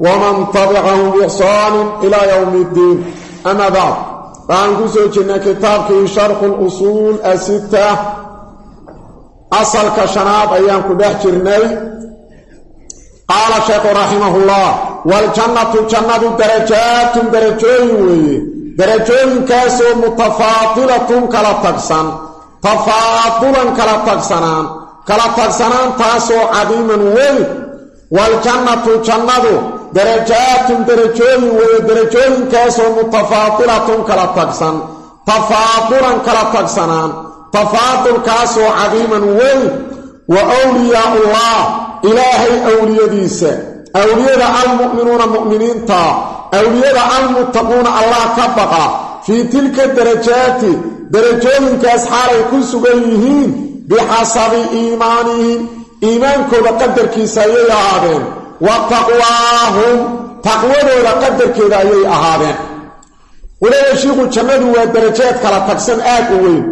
ومن تبعهم بإحسان إلى يوم الدين أما بعد فأنكو سوچنا كتابك شرح الأصول الستة أصل كشناب أيام كدحجرني قال الشيخ رحمه الله والجنة جنة درجات درجوين درجوين كاسو متفاضلة كلا تقسن تفاضلا كلا تقسنان كلا تقسنان تاسو عظيما وين والجنة جنة درجات درجوين ودرجوين كاسو متفاضلة كلا تقسن تفاضلا كلا تقسنان تفاضل كاسو عظيما وين وأولياء الله إلهي أولياء ديسة أولياء المؤمنون مؤمنين تا أولياء المتقون الله كبقى في تلك الدرجات درجوين كاسحار يكون سبيهين بحسب إيمانهم إيمانكم wa taqwaahum. Taqwadooda qadarkeeda ayay ahaadeen. Walaala shiiku jannadu waa darajaad kala tagsan aad u weyn.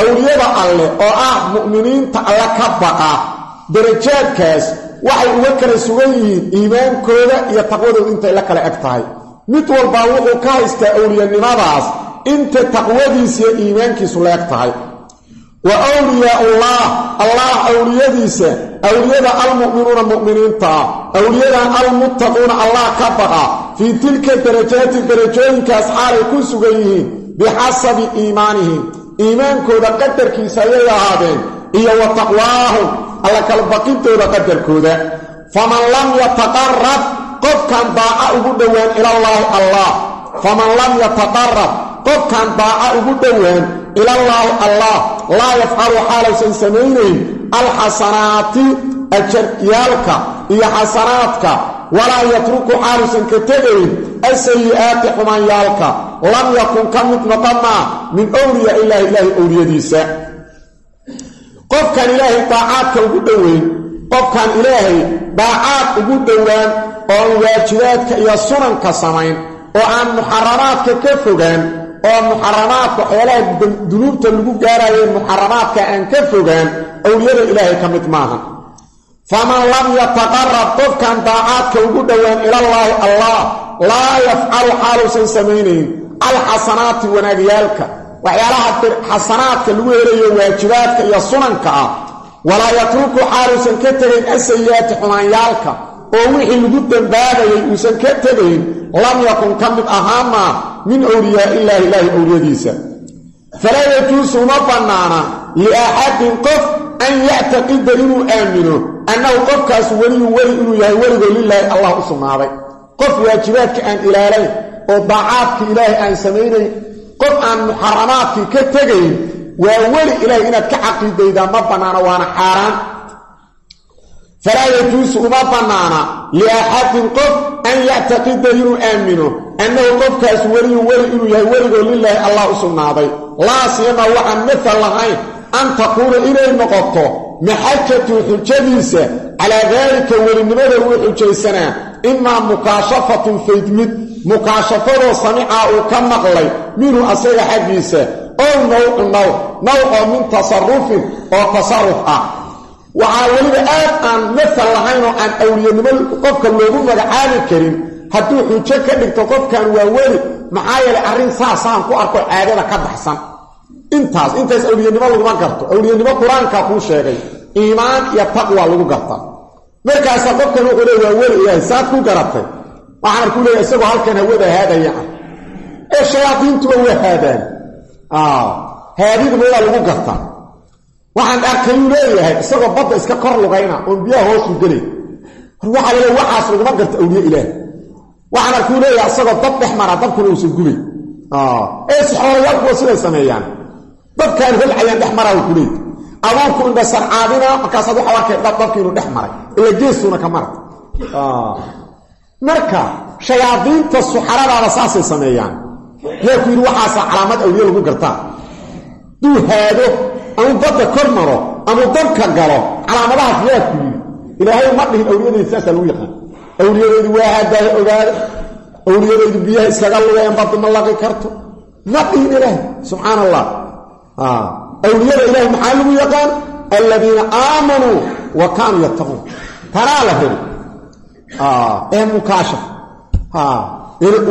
Awliyada alleh oo ah mu'miniinta alle ka baqa darajaadkaas waxay uga kala sugan yihiin iimaankooda iyo taqwadooda intay la kala eg tahay. Mid walbaa wuxuu ka haystaa awliyanimadaas inta taqwadiisa iyo iimaankiisu la eg tahay. Wa wliyaa ullah awliyadiisa awliyada almu'minuuna mu'miniinta awliyadan almuttaquuna allah ka baqa fii tilka darajaati darajooyinkaas xaalay ku sugan yihiin bixasabi iimaanihim. Iimaankooda qadarkiisa ayay ahaadeen iyo wa taqwaahum alla kala baqintooda qadarkooda. Faman lam yataqarab qofkan daaca ugu dhowaan ilallaahi allah. Faman lam yataqarab qofkan daaca ugu dhowaan ilallaahi allah. Laa yafcalu xaalaysan samaynayn alxasanaati ajaryaalka iyo xasanaadka walaa yatruku xaalusan ka tegayn asayi'aati xumaanyaalka lam yakun ka mid noqonaa min wliyaa ilaahi ilaahi owliyadiisa qofkan ilaahay daacaadka ugu dhoweyn qofkan ilaahay daacaad ugu dhowaan oon waajibaadka iyo sunanka samayn oo aan muxaramaadka ka fogaan oo muxaramaadka waxyaalaha dunuubta lagu gaarayeen muxaramaadka aan ka fogaan awliyada ilaahay ka mid maaha. Faman lam yataqarab qofkan daacaadka ugu dhowaan ilallaahi allah laa yafcalu xaaluusan samaynayn alxasanaati wanaagyaalka waxyaalaha xasanaadka lagu helayo waajibaadka iyo sunanka ah walaa yatruku xaaluusan ka tegayn asayi'aati xumaanyaalka oo wixii lagu dambaabayay uusan ka tegayn lam yakun ka mid ahaamaa min awliyaa illaahi ilaahi owliyadiisa falaa yajuusu uma bannaana liaxadin qof an yactaqida inuu aamino annahu qofkaas weliyun weli inuu yahay weligoo lilaahi allah u sugnaaday. Qof waajibaadka aan ilaalayn oo daacaadka ilaahay aan samaynayn qof aan muxaramaadkii ka tegayn waa weli ilaahay inaad ka caqiidaydaa ma bannaana waana xaaraan. Falaa yajuusu uma bannaana liaxadin qof an yactaqida inuu aamino annahu qofkaas weliyun weli inuu yahay weligoo lilaahi allah u sugnaaday. Laa siyama waxaan mafal lahayn an taquula inay noqoto maxajatu xujadiisa. Calaa daalika welinimada uu xujaysanaa imaa mukaashafatun faydmid mukaashafadoo samicaa uu ka maqlay minhu asaga xaggiisa. Ow nawcu naw nawcoo min tasarufin oo tasaruf ah. Waxaa weliba aad aan mafal lahayn oo aan awliyanimo qofka loogu magacaabi karin hadduu xujo ka dhigto qofkan waa weli maxaa yeelay arrin saasaan ku arko caadada ka baxsan. Intaas intaas awliyanimo laguma garto. Awliyanimo qur'aankaa kuu sheegay iimaan iyo taqwa lagu garta. Markaasa qofkan wuxuu leey waa weli ilaahay saad ku garatay. Waxaan arku leeya isagoo halkan hawada haadaya. Ah ee shayaadiintuba waa haadaan. Haadiduma waa lagu gartaa waxaan arkayuu leeyahay isagoo badda iska kor lugayna oon biyaha hoosu gelay. Waxaa laleey waxaas laguma garta awliye ilaah waxaan arkuu leeyahay isagoo dad dhex mara dabkuna uusan gubay. Ee sixoolayaal kuwa siday sameeyaan. Dadkaan holcayaan dhex maraa ku leey abuurku indha sarcaadina markaasaad waxa arkay dabkii inuu dhex maray. Ila geesuuna ka mara. Marka shayaadiinta suxaradaada saasay sameeyaan. Yaa ku yidhi waxaasa calaamad awliye lagu gartaa. Duu haado ama badda kor maro ama dabka galo calaamadahaas yaa ku yidhi. Ilaahay ma dhihin awliyadayda saasaa lagu yaqaan awliyadaydu waa haadaaha ogaada. Awliyadaydu biyaha iskaga lugeen badda ma laqi karto. Ma dhihin ilaahay subxaan allah awliyada ilaahay maxaa lagu yaqaan? Aladiina aamanuu wa kaanuu yattaquun. Tanaa la heli ee mukaashaf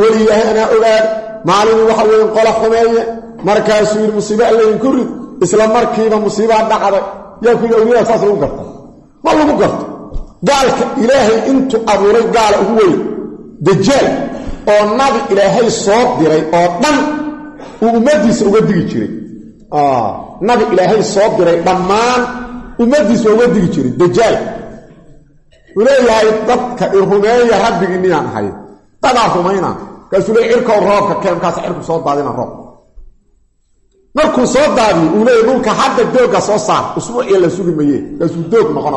weli ilaahay anaa ogaada maalinii waxa weeye qola xumeeye markaasuu yidhi musiibo allaydinku rid isla markiiba musiibaa dhacday. Yaa ku yidhi awliyada saas lagu garta ma lagu garto gaalka ilaahay intuu abuuray gaala ugu weyn dajaal oo nabi ilaahay soo diray oo dhan uu ummaddiisa uga digi jiray. Nabi ilaahay soo diray dhammaan ummaddiisa uga digi jiray dajaal. Uu leeyahay dadka i rumeeya rabbigii miyaan ahay? Dadaa rumayna kaasuu leey cirkow roobka keemkaas cirku soo daadina roob. Markuu soo daadiyo uu leeyahy dhulka hadda doogga soo saar usbuuciya la sugi maye kaasuu doog dhulka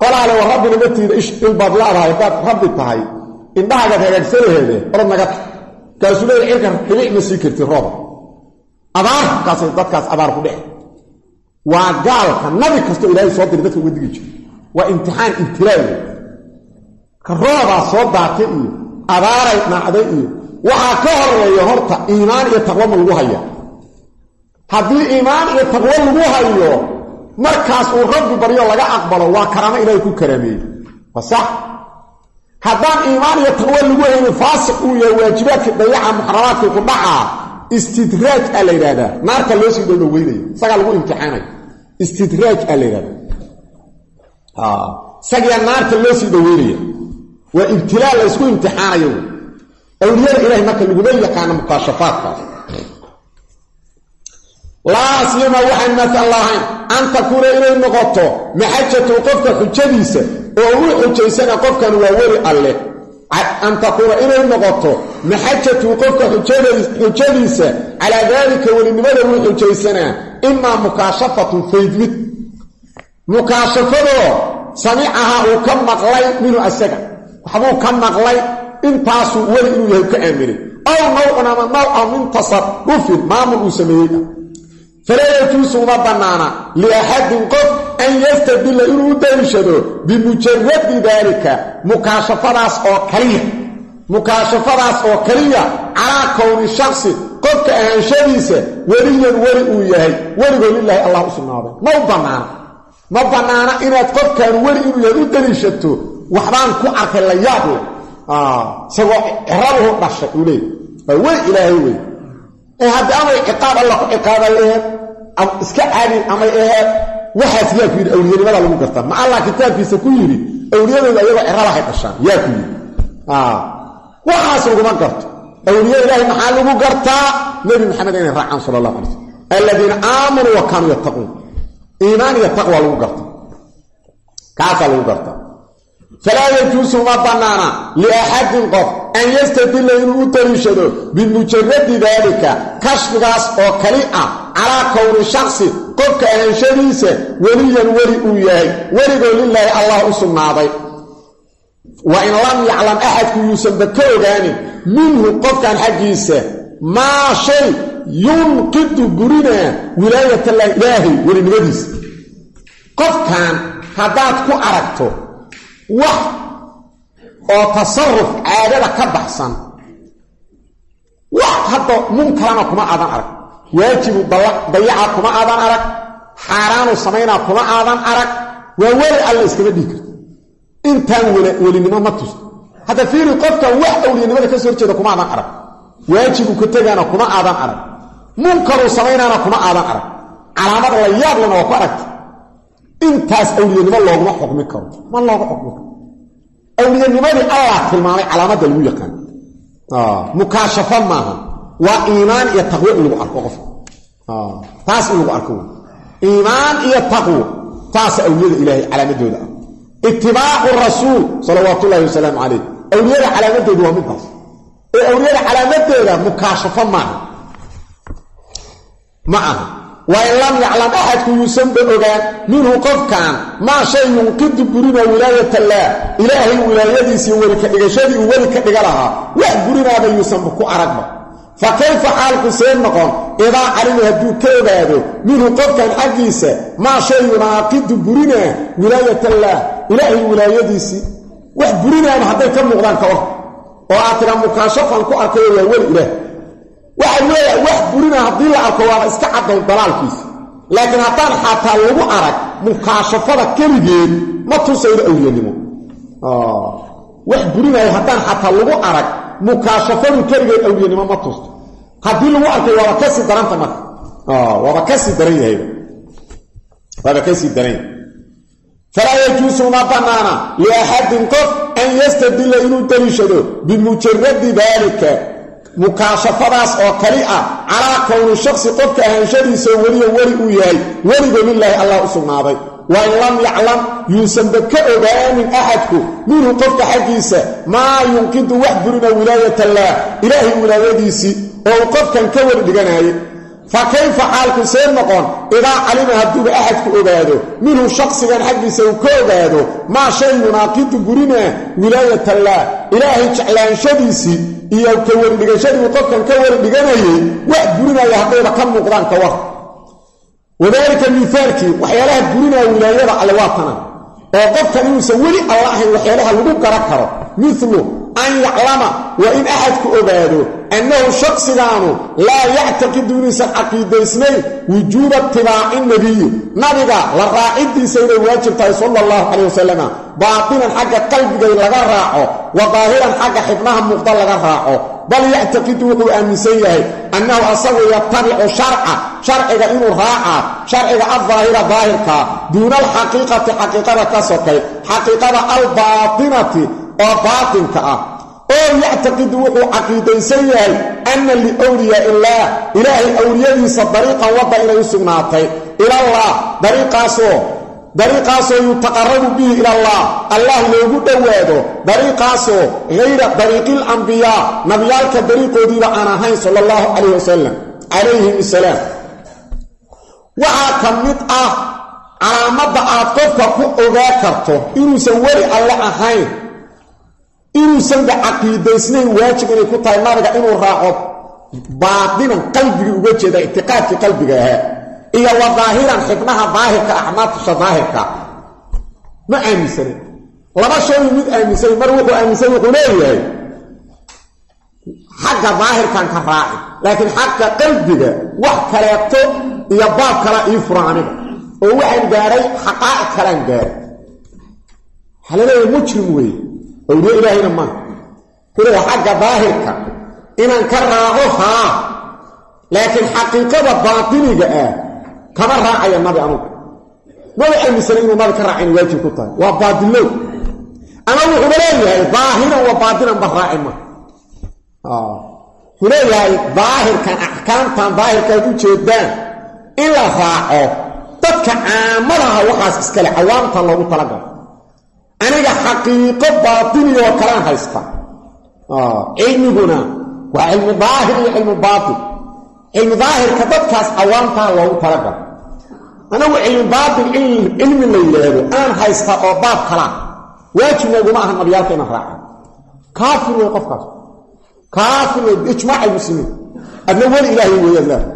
qolaale war rabbi nagatiida ilbaad laadahay haddaad rabbi tahay. Indhahagaad hagaagsanaheede orad naga ta kaasuu leeyahy cirka dhibic ma sii karti rooba abaar kaasay dadkaas abaar ku dhexe waa gaalka nabi kastoo ilaahay soo diray dadka uga digi jiro waa imtixaan ibtilaayo ka roobaa soo daatay iyo abaaray nacday iyo waxaa ka horreeya horta iimaan iyo taqwo ma lagu haya haddii iimaan iyo taqwo lagu hayo markaas uu rabbi baryo laga aqbalo waa karaamo ilaahay ku karaameeyey. Waa sax. Haddaan iimaan iyo taqwo lagu haynin faasiq uu yahay waajibaadkii dayaca muxaramaadkii ku dhacaa istidraaj aa la yidhahdaa naarta loo sii dhowdhoweynaya isagaa lagu imtixaanaya istidraaj aa la yidhahdaa isagiyaa naarta loo sii dhoweynaya waa ibtilaa la ysku imtixaanayo. Awliyada ilahay marka laguma yaqaano mukaashafaadkaas laa siyama waxaan maatan lahayn an takuuna inay noqoto maxajatu qofka xujadiisa oo uu xujaysana qofkan waa weli alleh an takuuna inay noqoto maxajatu qofka xujadiisa calaa daalika welinimada uu xujaysanaa imaa mukaashafatun faydmid mukaashafadoo samicahaa uu ka maqlay minhu asaga. Waxbuu ka maqlay intaasuu weli inuu yahay ka aaminay aw nawcun ama nawca min tasarufin maamul uu sameeyey falaa yajuusu uma bannaana liaxadin qof an yastadilla inuu u daliishado bimujaradi daalika mukaashafadaas oo kaliya. Mukaashafadaas oo kaliya calaa kowni shaksi qofka ahaanshadiisa weliyan weli uu yahay. Weligoo lilaahi allah u sugnaaday. Ma u bannaana. Ma bannaana inaad qofkaan weli inuu yahay u daliishato waxbaan ku arkay la yaab leh isagoo cirabuhu dhashay uu leey waa weli ilaahay wey ee amay ciqaab alla ku ciqaabay aheed iska caadin amay aheed waxaas yaa ku yidhi awliyanimada lagu gartaa. Ma allah kitaabkiisa ku yidhi awliyadooda ayagoo cirabahay dhashaan yaa ku yidhi. Waxaas laguma garto. Awliya ilaahay maxaa lagu gartaa? Nebi maxamed inay raacaan sala allah alay slm aladiina aamanuu wa kaanuu yattaquun. Iimaan iyo taqwa lagu garta kaasaa lagu gartaa falaa yajuusu ma bannaana liaxadin qof an yastadilla inuu u daliishado bimujaradi daalika kashfigaas oo kali ah calaa kowni shaksi qofka ahaanshadiisa weliyan weli uu yahay weligoo lilaahi allah u sugnaaday. Wa in lam yaclam axadku yuusanba ka ogaanin minhu qofkan xaggiisa maa shay yunqidu burinaa wilaayatallaahi ilaahay welinimadiisa. Qofkan haddaad ku aragto wax oo tasaruf caadada ka baxsan. Wax hadda munkarana kuma aadan arag. Waajibu dayaca kuma aadan arag. Xaaraanu samaynaa kuma aadan arag. Waa weli alla iskaga dhigi karta. Intaan welinimo ma tusto. Hadda fiiri qofkan wax awliyanimada ka soo horjeeda kuma aadan arag. Waajibu ka tegaana kuma aadan arag. Munkaruu samaynaana kuma aadan arag. Calaamad la yaablana waa ku aragta intaas awliyanimo looguma xukmi karo. Ma looga xukmi karo. Awliyanimadii allah tilmaamay calaamadda lagu yaqaan. Mukaashafo maaha. Waa iimaan iyo taqwo in lagu arko qofka taas in lagu arko. Iimaan iyo taqwo taasa awliyada ilaahay calaamadooda ah itibaacu rasuul salawaat ullahi wasalaamu calayh. Awliyada calaamadoodu waa midtaas ee awliyada calaamadeeda mukaashafo maaha. Ma aha wain lam yaclam axadku yuusanba ogaan minhu qofkan maa shay yunqidu burina wilaayatallaah ilaahay wilaayadiisii weli ka dhigashadii uu weli ka dhiga lahaa wax burinaaba yuusanba ku aragba fa kayfa xaalku see noqon? Idaa calima hadduu ka ogaado minhu qofkan xaggiisa maa shay yunaaqidu burina wilaayatallaah ilaahay wilaayadiisii wax burinaaba hadday ka muuqdaan ka or oo aad tiraa mukaashafan ku arkayo waa weli ilaah waxay leeyahay wax burina haddii la arko waaba iska caddayn dalaalkiisa laakiin haddaan xataa lagu arag mukaashafada keligeed ma tusaydo awliyanimo wax burinaya haddaan xataa lagu arag mukaashafadu keligeed awliyanimo ma tusto haddii lagu arkay waaba ka sii daranta marka. Waaba ka sii daran yahayba waaba ka sii daran yahay. Falaa yajuusu ma bannaana liaxadin qof an yastadilla inuu daliishado bimujaradi daalika mukaashafadaas oo kali ah calaa kowni shaksi qofka ahaanshadiisa weliya weli uu yahay weliga lilaahi allah u sugnaaday. Wa in lam yaclam yuusanba ka ogaanin axadku minhu qofka xaggiisa maa yunqidu wax burina wilaayatallaah ilaahay wilaayadiisii oo qofkan ka weli dhiganaayay fa kayfa xaalku see noqon? Idaa calima hadduuba axadku ogaado minhu shaksigan xaggiisa uu ka ogaado maa shay yunaaqidu burina wilaayatallaah ilaahay jeclaanshadiisii iyo ka weridhigashadii uu qofkan ka weri dhiganayay wax burinaya haddayba ka muuqdaan ka war. Wadaalika miaalkii waxyaalaha burinaya wilaayada alle waa tana. Oo qofkan inuusan weli alla ahayn waxyaalaha lagu garan karo. Milu an yaclama waa in axadku ogaado annahu shaksigaanu laa yactaqidu inuusan caqiidaysnayn wujuuba itibaaci nabiyi nabiga la raacidiisa inay waajib tahay sala allahu calay wasalama baatinan xagga qalbigay laga raaco wa daahiran xagga xibnaha muuqda laga raaco bal yactaqidu wuxuu aaminsan yahay annahu asagu yatabicu sharca sharciga inuu raacaa sharciga aldaahira daahirkaa duuna alxaqiiqati xaqiiqada ka sokay xaqiiqada albaatinati oo baatinka ah oo yactaqidu wuxuu caqiidaysan yahay anna liwliyaa illaah ilaahay awliyadiisa dariiqan wadda inay u sugnaatay. Ilallah dariiqaasoo dariiqaasoo yutaqarabu bihi ilallah. Allah loogu dhowaado dariiqaasoo hayra dariiqil ambiyaa nabiyaalka dariiqoodiiba aan ahayn sala allahu calayh wasalam calayhim asalaam waxaa ka mid ah calaamadda aad qofka ku ogaa karto inuusan weli alle ahayn inuusanba caqiidaysnayn waajib inay ku tahay nabiga inuu raaco baatinan qalbigii uga jeeda ictiqaadkii qalbiga ahaa. Iyo wa daahiran xibnaha daahirka axmaadtusha daahirka ma aaminsanin laba shayu mid aaminsan mar wuxuu aaminsan wuxuu leeyahay. Xagga daahirkan ka raaci laakiin xagga qalbiga wax kaleeto iyo baab kala ii aniga. Oo waxaan gaaray xaqaa'iq kalaan gaaray. Waxaa la leeyahay mujrim weeye awliye ilaahayna maaha kuleeya xagga daahirka inaan ka raaco haa laakiin xaqiiqada baatiniga ah kama raacaya nabi anugu. Maba aaminsanin inuu nabi ka raacayna waajib ku tahay. Waa baadilow ama wuxuuba leeyahay daahiran wa baatinan ba raaci ma. Wuxuu leeyahay daahirkan axkaamtan daahirkaad u jeedaan in la raaco dadka caamadaha waxaas iskale cawaamtan loogu talagalo aniga xaqiiqo baatiniyoo kalaan haysta. Cilmiguna waa cilmi daahir iyo cilmi baatin. Cilmi daahirka dadkaas cawaamtaa loogu talagalo anagu cilmi baatin cilmi la yidhaahdo aan haysta oo baab kalaa waajib nooguma aha nabiyaalka inaan raaca kaafir wey qofkaas. Kaafir wey biijmaac almuslimiin adna weli ilaahay weeyaad leeha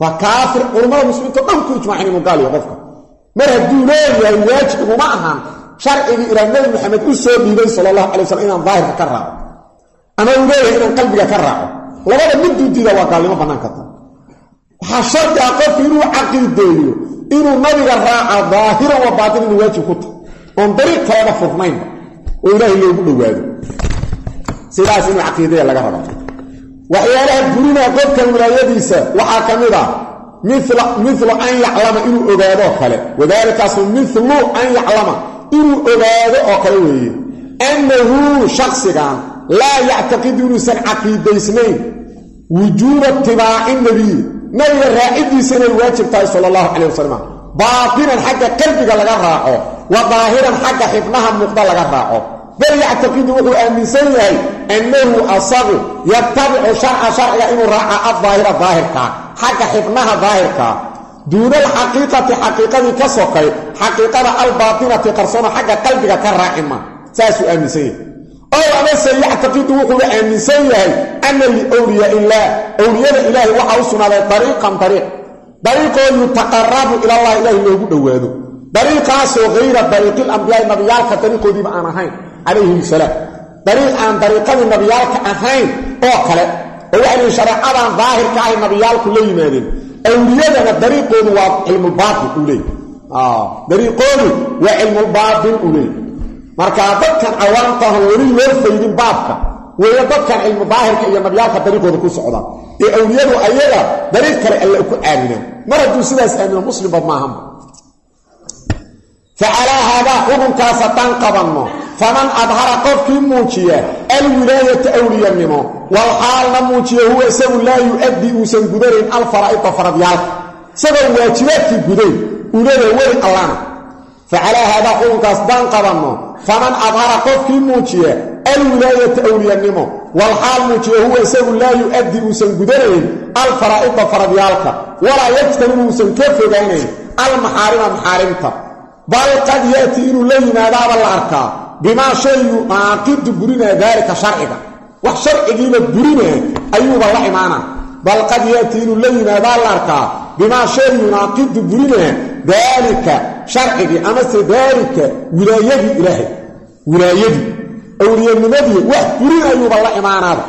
waa kaafir culummada muslimiinto dhan ku ijmaacin inuu gaaliyo qofka. Mar hadduu leeyahay waajib iguma ahan sharcigii ilaa nebi maxamed u soo dhiibay sala allahu calay wasalam inaan daahirka ka raaco. Ama uu leeyahay inaan qalbiga ka raaco. Labada miduu diida waa gaalnimo bannaan karta. Waxaa shardi ah qofku inuu caqiideeyo inuu nabiga raaca daahiran wa baatin inuu waajib ku tahay. Oon dariiq kaleba furnaynba oo ilaahay loogu dhowaado. Sidaas inuu caqiidaya laga raba waxyaalaha burinaa qofkan wilaayadiisa waxaa ka mid ah milu an yaclama inuu ogaadoo kale. Wadaalikaasu milu an yaclama inuu ogaado oo kale weeye. Annahu shaksigan laa yactaqidu inuusan caqiidaysnayn wujuuba itibaaci nabiyi nabiga raacidiisa inay waajib tahay sala allahu calay wasalam baatinan xagga qalbiga laga raaco wa daahiran xagga xibnaha muuqda laga raaco. Bal yactaqidu wuxuu aaminsan yahay annahu asagu yatabicu sharca sharciga inuu raaca addaahira daahirka xagga xibnaha daahirkaa duuna alxaqiiqati xaqiiqadii ka sokay xaqiiqada albaatinati qarsoona xagga qalbiga ka raacima saasuu aaminsan yahay. Ow amase yactaqidu wuxuuba aaminsan yahay ana liwliyaa illaah. Owliyada ilaahay waxaa u sugnaaday dariiqan dariiq. Dariiqoo yutaqarabu ilallahi ilaahi loogu dhowaado. Dariiqaasoo hayra dariiqil ambiyaai nabiyaalka dariiqoodiiba aan ahayn calayhim salaam. Dariiq aan dariiqadii nabiyaalka ahayn oo kale oo waxay lihi shareecadan daahirka ahay nabiyaalku la yimaadeen awliyadana dariiqoodu waa cilmulbaatil uu leey dariiqoodu waa cilmulbaatil uu leey marka dadkan cawaamtahan weli loo faydin baabka weeye dadkan cilmu daahirka iyo nabiyaalka dariiqooda ku socdaan. Ee awliyadu ayaga dariiq kale alle ku aaminaan. Mar hadduu sidaas aamino muslimba maahanba. Facalaa haadaa xukunkaas haddaan qabanno faman adhara qofkii muujiya alwilaayata awliyanimo wal xaalna muujiya huwa isagu laa yu-addi uusan gudanayn alfaraa'ida faradyaalka isagoo waajibaadkii gudayn ulada weli allana facalaa haadaa xukunkaas haddaan qabanno. Faman adhara qofkii muujiya alwilaayata awliyanimo wal xaal muujiya huwa isagu laa yu-addi uusan gudanayn alfaraa'ida faradyaalka walaa yajtanibu uusan ka fogaynayn almaxaarima maxaarimta. Bal qad yaati inuu la yimaadaaba la arkaa bimaa shay yunaaqidu burinaa daalika sharciga. Wax sharcigiiba burinaa ayuuba la imaanaa bal qad yaati inuu la yimaadaa la arkaa bimaa shay yunaaqidu burinaa daalika sharcigii amase daalika wilaayadii ilaahay. Wilaayadii. Awliyanimadii wax burin ayuuba la imaanaaba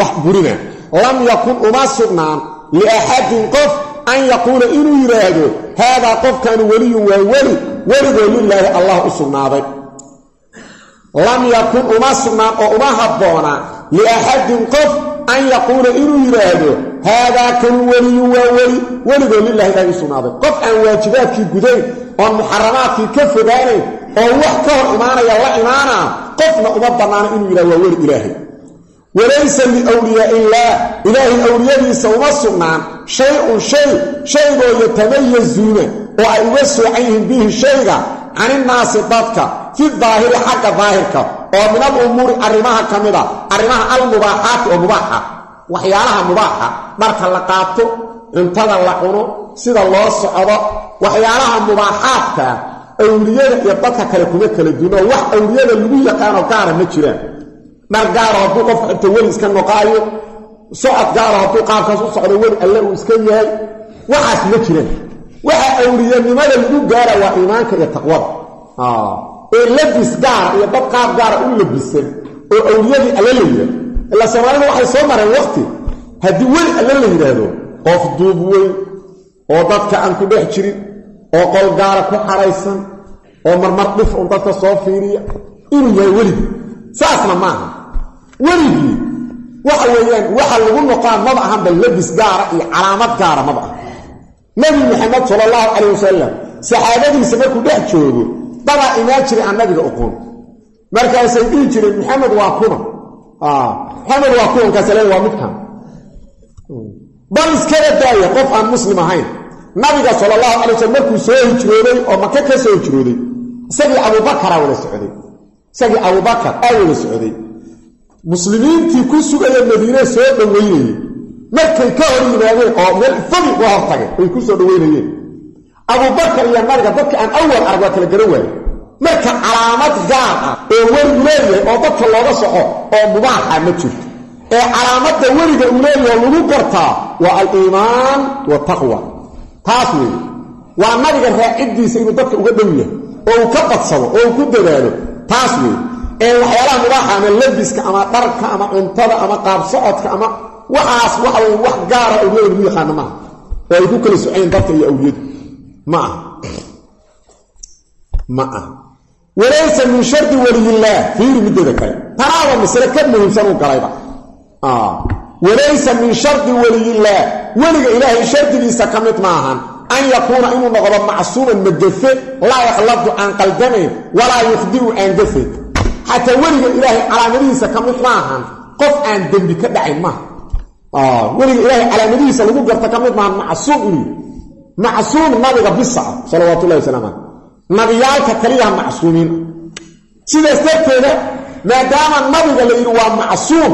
wax burina lam yakun uma sugnaan liaxadin qof an yaquula inuu yidhaahdo haadaa qofkani weliyun waa weli weligoo lilaahi allah u sugnaaday lam yakun uma sugnaan oo uma habboona liaxadin qof an yaquula inuu yidhaahdo haadaa kanu weliyun waa weli. Weligoo lilahi ilahi u sugnaaday. Qof aan waajibaadkii gudayn oon muxaramaadkii ka fogaanayn oo wax ka hor imaanaya la imaanaa qofna uma bannaana inuu yidhahdo waa weli ilaahay. Walaysa liwliyaa illaah ilaahay awliyadiisa uma sugnaan shay-un shay shaygoo yatamayazuuna oo ay uga soocan yihiin bihi shayga caninnaasi dadka fi daahiri xagga daahirka oo min al umuuri arrimaha ka mida arrimaha almubaaxaati oo mubaaxa waxyaalaha mubaaxa dharka la qaato cuntada la cuno sida loo socdo waxyaalaha mubaaxaadkaa awliyada iyo dadka kale kuma kala duno wax awliyada lagu yaqaano gaara ma jiraan dhar gaaro hadduu qofka xirto weli iska noqaayo socod gaaro hadduu qaabkaas u socdo weli alle uu iska yahay waxaas ma jiraan waxa awliyanimada lagu gaara iimaanka iyo taqwada ee labis gaara iyo dad qaab gaara u labisan oo awliyadii alle la yidhahdo ilaa soomaalida waxay soo mareen waqti. Haddii weli alle la yidhaahdo qof duub weyn oo dadka aan ku dhex jirin oo qol gaara ku xaraysan oo marmar dhif un dadka soo fiiriya inuu yahay weligii. Saasna maaha weligii waxa weeyaan waxa lagu noqaa maba ahanba labis gaara iyo calaamad gaara maba aha. Nabi maxamed sala allahu calayh wasalam saxaabadiisa markuu dhex joogo dabaa imaan jiray aan nabiga oqoon markaasay dhihi jireen maxamed waa kuna maxamed waa le waa midkan bal iskaba daaya qof aan muslim ahayn. Nabiga sala allahu calay wasalam markuu soo hijrooday oo maka ka soo hijrooday isagii abubakaraa wada socday. Isagii abubakar aa wada socday. Muslimiintii ku sugaya madiine soo dhoweynayey markay ka hor yimaadeen oo meel fogi uga hortagay bay ku soo dhoweynayeen abubakar iyo nabiga dadka aan awal arag waa kala garan waaye marka calaamad gaar ah oo weligu leeyahay oo dadka looga soco oo mubaaxa ma jirto. Ee calaamadda weliga uu leeyahay lagu gartaa waa aliimaan wataqwa taas weeye. Waa nabiga raaciddiisa inuu dadka uga dhow yahay oo uu ka badsado oo uu ku dadaalo. Taas weeye. Ee waxyaalaha mubaaxa ama labiska ama dharka ama cuntada ama qaab socodka ama waxaas waxa weye wax gaara awliyada lagu yaqaano maaha. Oo ay ku kala socayen dadka iyo awliyadu ma aha ma aha walaysa min shardi waliyillaah fiiri middeeda kale. Tanaaba masale ka muhiimsan uu galayba. Walaysa min shardi waliyillaah weliga ilaahay shardigiisa ka mid maahan an yakuuna inuu noqdo macsuuman magafe laa yakhladu aan qaldamayn walaa yukhdiu aan gafayn xataa weliga ilaahay calaamadihiisa ka mid maahan qof aan dembi ka dhacayn maaha weliga ilaahay calaamadihiisa lagu garta ka mid maahan macsuum inuu macsuum nabiga bisa ah salawaatullahi wasalaamu caleyh nabiyaalka kaliyaha macsuumiin. Sidaas darteeda maadaama nabiga la yidhi waa macsuum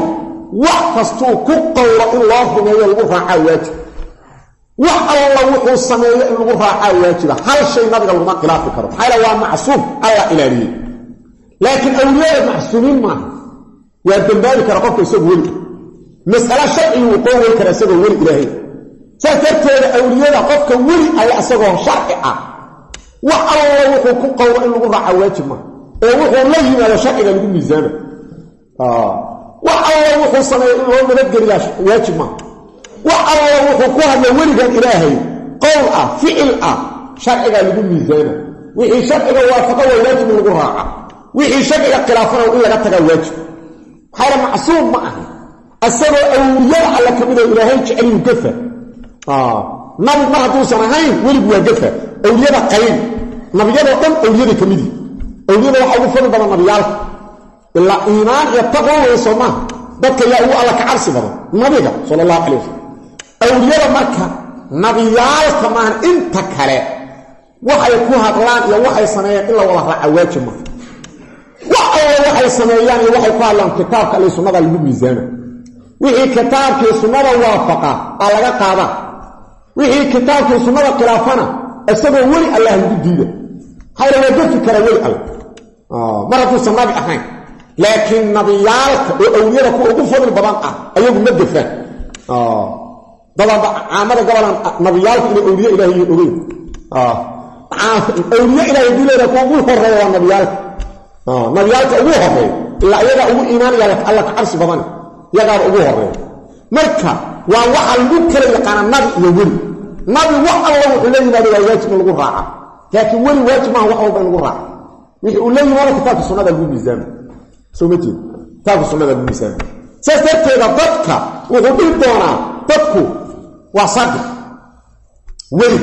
wax kastuu ku qowlo in loo rumeeyo lagu raacaa waajib. Wax alla wuxuu sameeyo in lagu raacaa waajiba hal shay nabiga laguma khilaafi karo. Maxaa waa macsuum alla ilaaliyey laakiin awliyada macsuumiin maaha waa dambaabi kara qofka isagoo weli. Mas'ale sharcigu uu qoo kara isagoo weli ilaahay saas darteeda awliyada qofka weli alla isagoo sharci ah. Wax alla wuxuu ku qowro in lagu raaca waajib maaha ee wuxuu la yimaado sharciga lagu miisaama wax alla wuxuu sameeyo in loo nabadgeliyaa waajib maaha wax alla wuxuu ku hadla weligan ilaahay qowl ah ficil ah sharcigaa lagu miisaana wixii sharciga waafaqa waa waajib in lagu raaca wixii sharciga khilaafana in laga tagaa waajib. Maxayna macsuum ma aha isagoo awliyada alla ka mida ilaahay jeceliyu gafa nabi mar hadduusan ahayn weligu waa gafa awliyada qayb nabiyadoo dhan awliyada ka midi awliyada waxaa ugu fadli badan nabiyaalka. Ilaa iimaan iyo taqwa weyso maaha dadka yaa ugu alla ka cabsi badan. Nabiga sala allahu calay wasalam awliyada marka nabiyaalka maahan inta kale. Waxay ku hadlaan iyo waxay sameeyaan in la wada raaca waajib maaha wax alla waxay sameeyaan iyo waxay ku hadlaan kitaabka sunnada lagu miisaama wixii kitaabkii sunnada waafaqa aa laga qaadaa wixii kitaabkii sunnada khilaafana isagoo weli allah lagu diida hayla waa gafi kara weli alle mar hadduusan nabi ahayn. Laakiin nabiyaalka oo awliyada kuwa ugu fadli badan ah ayagu ma gafaan dadaba caamada gobolan nabiyaalka inay awliye ilahay iyo ogeyn. Awliye ilahay dileeda kuwa ugu horreeya waa nabiyaalka. Nabiyaalka ugu horreeya ilaa iyagaa ugu iimaanaya alla ka cabsi badan iyagaaba ugu horreeya marka waa waxa lagu kala yaqaana nabi iyo weli nabi wax alla wuxuu la yimaado waa waajib in lagu raaca. Laakiin weli waajib maaha wax walba in lagu raaca. Wixii uu la yimaado kitaabka sunnada lagu miisaama soo ma jeed. Kitaabka sunnada lagu miisaama saas darteeda dadka wuxuu dhihi doonaa dadku waa saddex weli.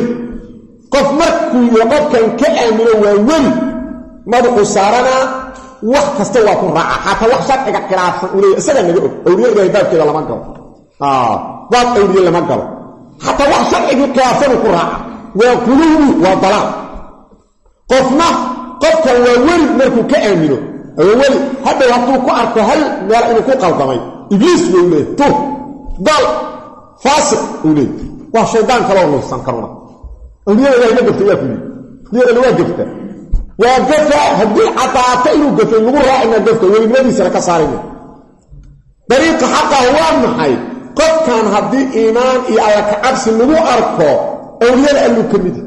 Qof markuu iyo qofkan ka aamino waa weli. Madaxuu saaranaa wax kasta waa ku raaca. Xataa wax sharciga khilaafsan uu leeya isagaa naga og. Awliye ilahay baabkeeda lama galo baab awliye lama galo. Xataa wax sharcigii khilaafsanuu ku raaca. Waa quluwi waa dalaal. Qofna qofkan waa weli markuu ka aamino waa weli hadhow hadduu ku arko hal meel inuu ku qaldamay ibliis wuu leey tur dal faasiq uu leey waa shaydaan kaloo nuufsan karuna awliyada ilahay ma gafta yaa ku yidhi. Awliyada waa gafta waa gafa haddii cadaato inuu gafay lagu raacina gafka welinimadiisana ka saarayna. Dariiqa xaqah waa maxay qofkan haddii iimaan iyo alla ka cabsi lagu arko awliyada alluu ka midi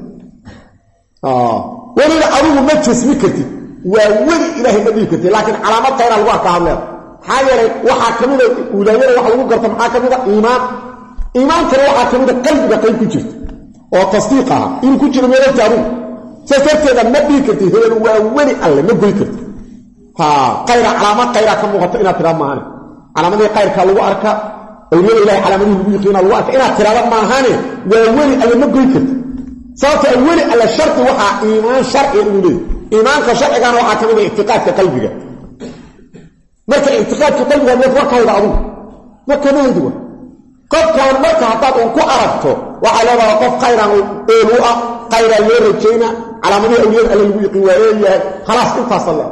weliba adigu ma jasmi kartid. Waa weli ilaahay ma dhihi kartid laakiin calaamad kayra lagu arka hadleeda maxaa yeelay waxaa ka mida wilaayada waxa lagu garta maxaa ka mida iimaan. Iimaankana waxaa ka mida qalbiga qayb ku jirta oo tasdiiq aha inuu ku jiro meelata adigu saas darteeda ma dhihi kartid hebel waa weli alle ma goy kartid. Qayra calaamad kayraa ka muuqato inaad tiraa maahane. Calaamadihii kayrkaa lagu arka awliyada ilahay calaamadihii lagu yiqiina lagu arka inaad tiraada maahane waa weli alle ma goy kartid sababto a weli alle shardi waxaa iimaan sharciga inuu leeyahy iimaanka sharcigana waxaa ka mid a ictiqaadka qalbiga. Marka ictiqaadka qalbiga meed warkayda adugu. Markamahaydi wa. Qofkan marka haddaad un ku aragto waxaa leedaha qof khayraan eelu ah khayraa loo rajayna calaamadihii awliyada alle lagu yiqiin waa leeyahay khalaas intaasa le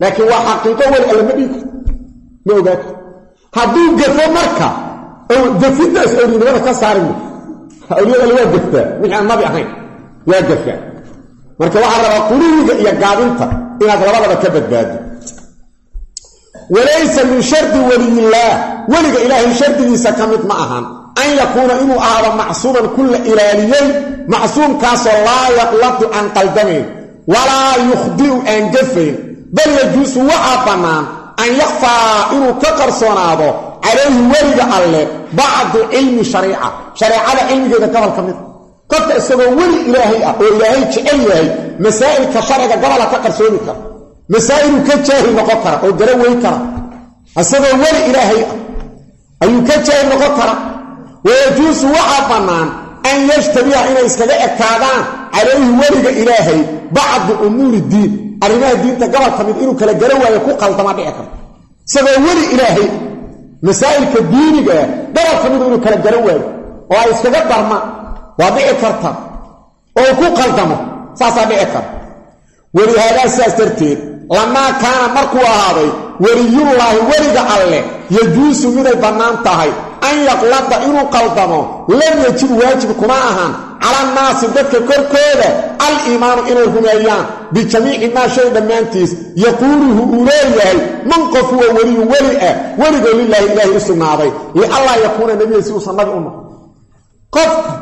laakiin waa xaqiiqo weli alle ma dhigi karto ma ogaa karto. Hadduu gafo marka gafidaas awliyanimada ka saarimo awliyada alle waa gaftaa wixii aan nabi ahayn waa gafaa marka waxaa rabaa quluwiga iyo gaabinta inaad labadaba ka badbaado. Walaysa min shardi weliyillaah weliga ilaahay shardigiisa ka mid ma ahan. An yakuuna inuu ahaado macsuuman ku la ilaaliyey macsuumkaasoo laa yaqladu aan qaldamayn walaa yukhdi'u aan gafayn. Bal yajuusu waxaa bannaan an yakfaa inuu ka qarsoonaado calayhi weliga alle bacdu cilmi shariica. Shareecada cilmigeeda gobol ka mid. Qofka isagoo weli ilaahay ah oo ilaahay jecel yahay masaa'ilka sharciga gobola ka qarsoomi kara masaa'iluu ka jaahil noqon kara oo gara weyn kara. Isagoo weli ilaahay ah ayuu ka jaahil noqon kara. Wayajuusu waxaa bannaan an yashtabiha inay iskaga ekaadaan calayhi weliga ilaahay bacdu umuuri diin. Arrimaha diinta gobol ka mid inuu kala gara waayo ku qaldama dhici karta isagoo weli ilaahay masaa'ilka diinigaa gobol ka midu inuu kala gara waayo oo ay iskaga darmaan waa dhici karta oo ku qaldamo saasaa dhici karta welihaadaa sidaas darteed lamaa kaana markuu ahaaday weliyullaahi weliga alleh yajuusu miday bannaan tahay an yaqlada inuu qaldamo lam yajib waajib kuma ahan cala annaasi dadka korkooda aliimaanu inay rumeeyaan bijamiici maa shay dhammaantiis yaquuluhu uu leeyahay man qof huwa weliyun weli ah weligoo lilaahi ilaahi u sugnaaday lianlaa yakuuna nebiya si uusan nabi u noqon qofka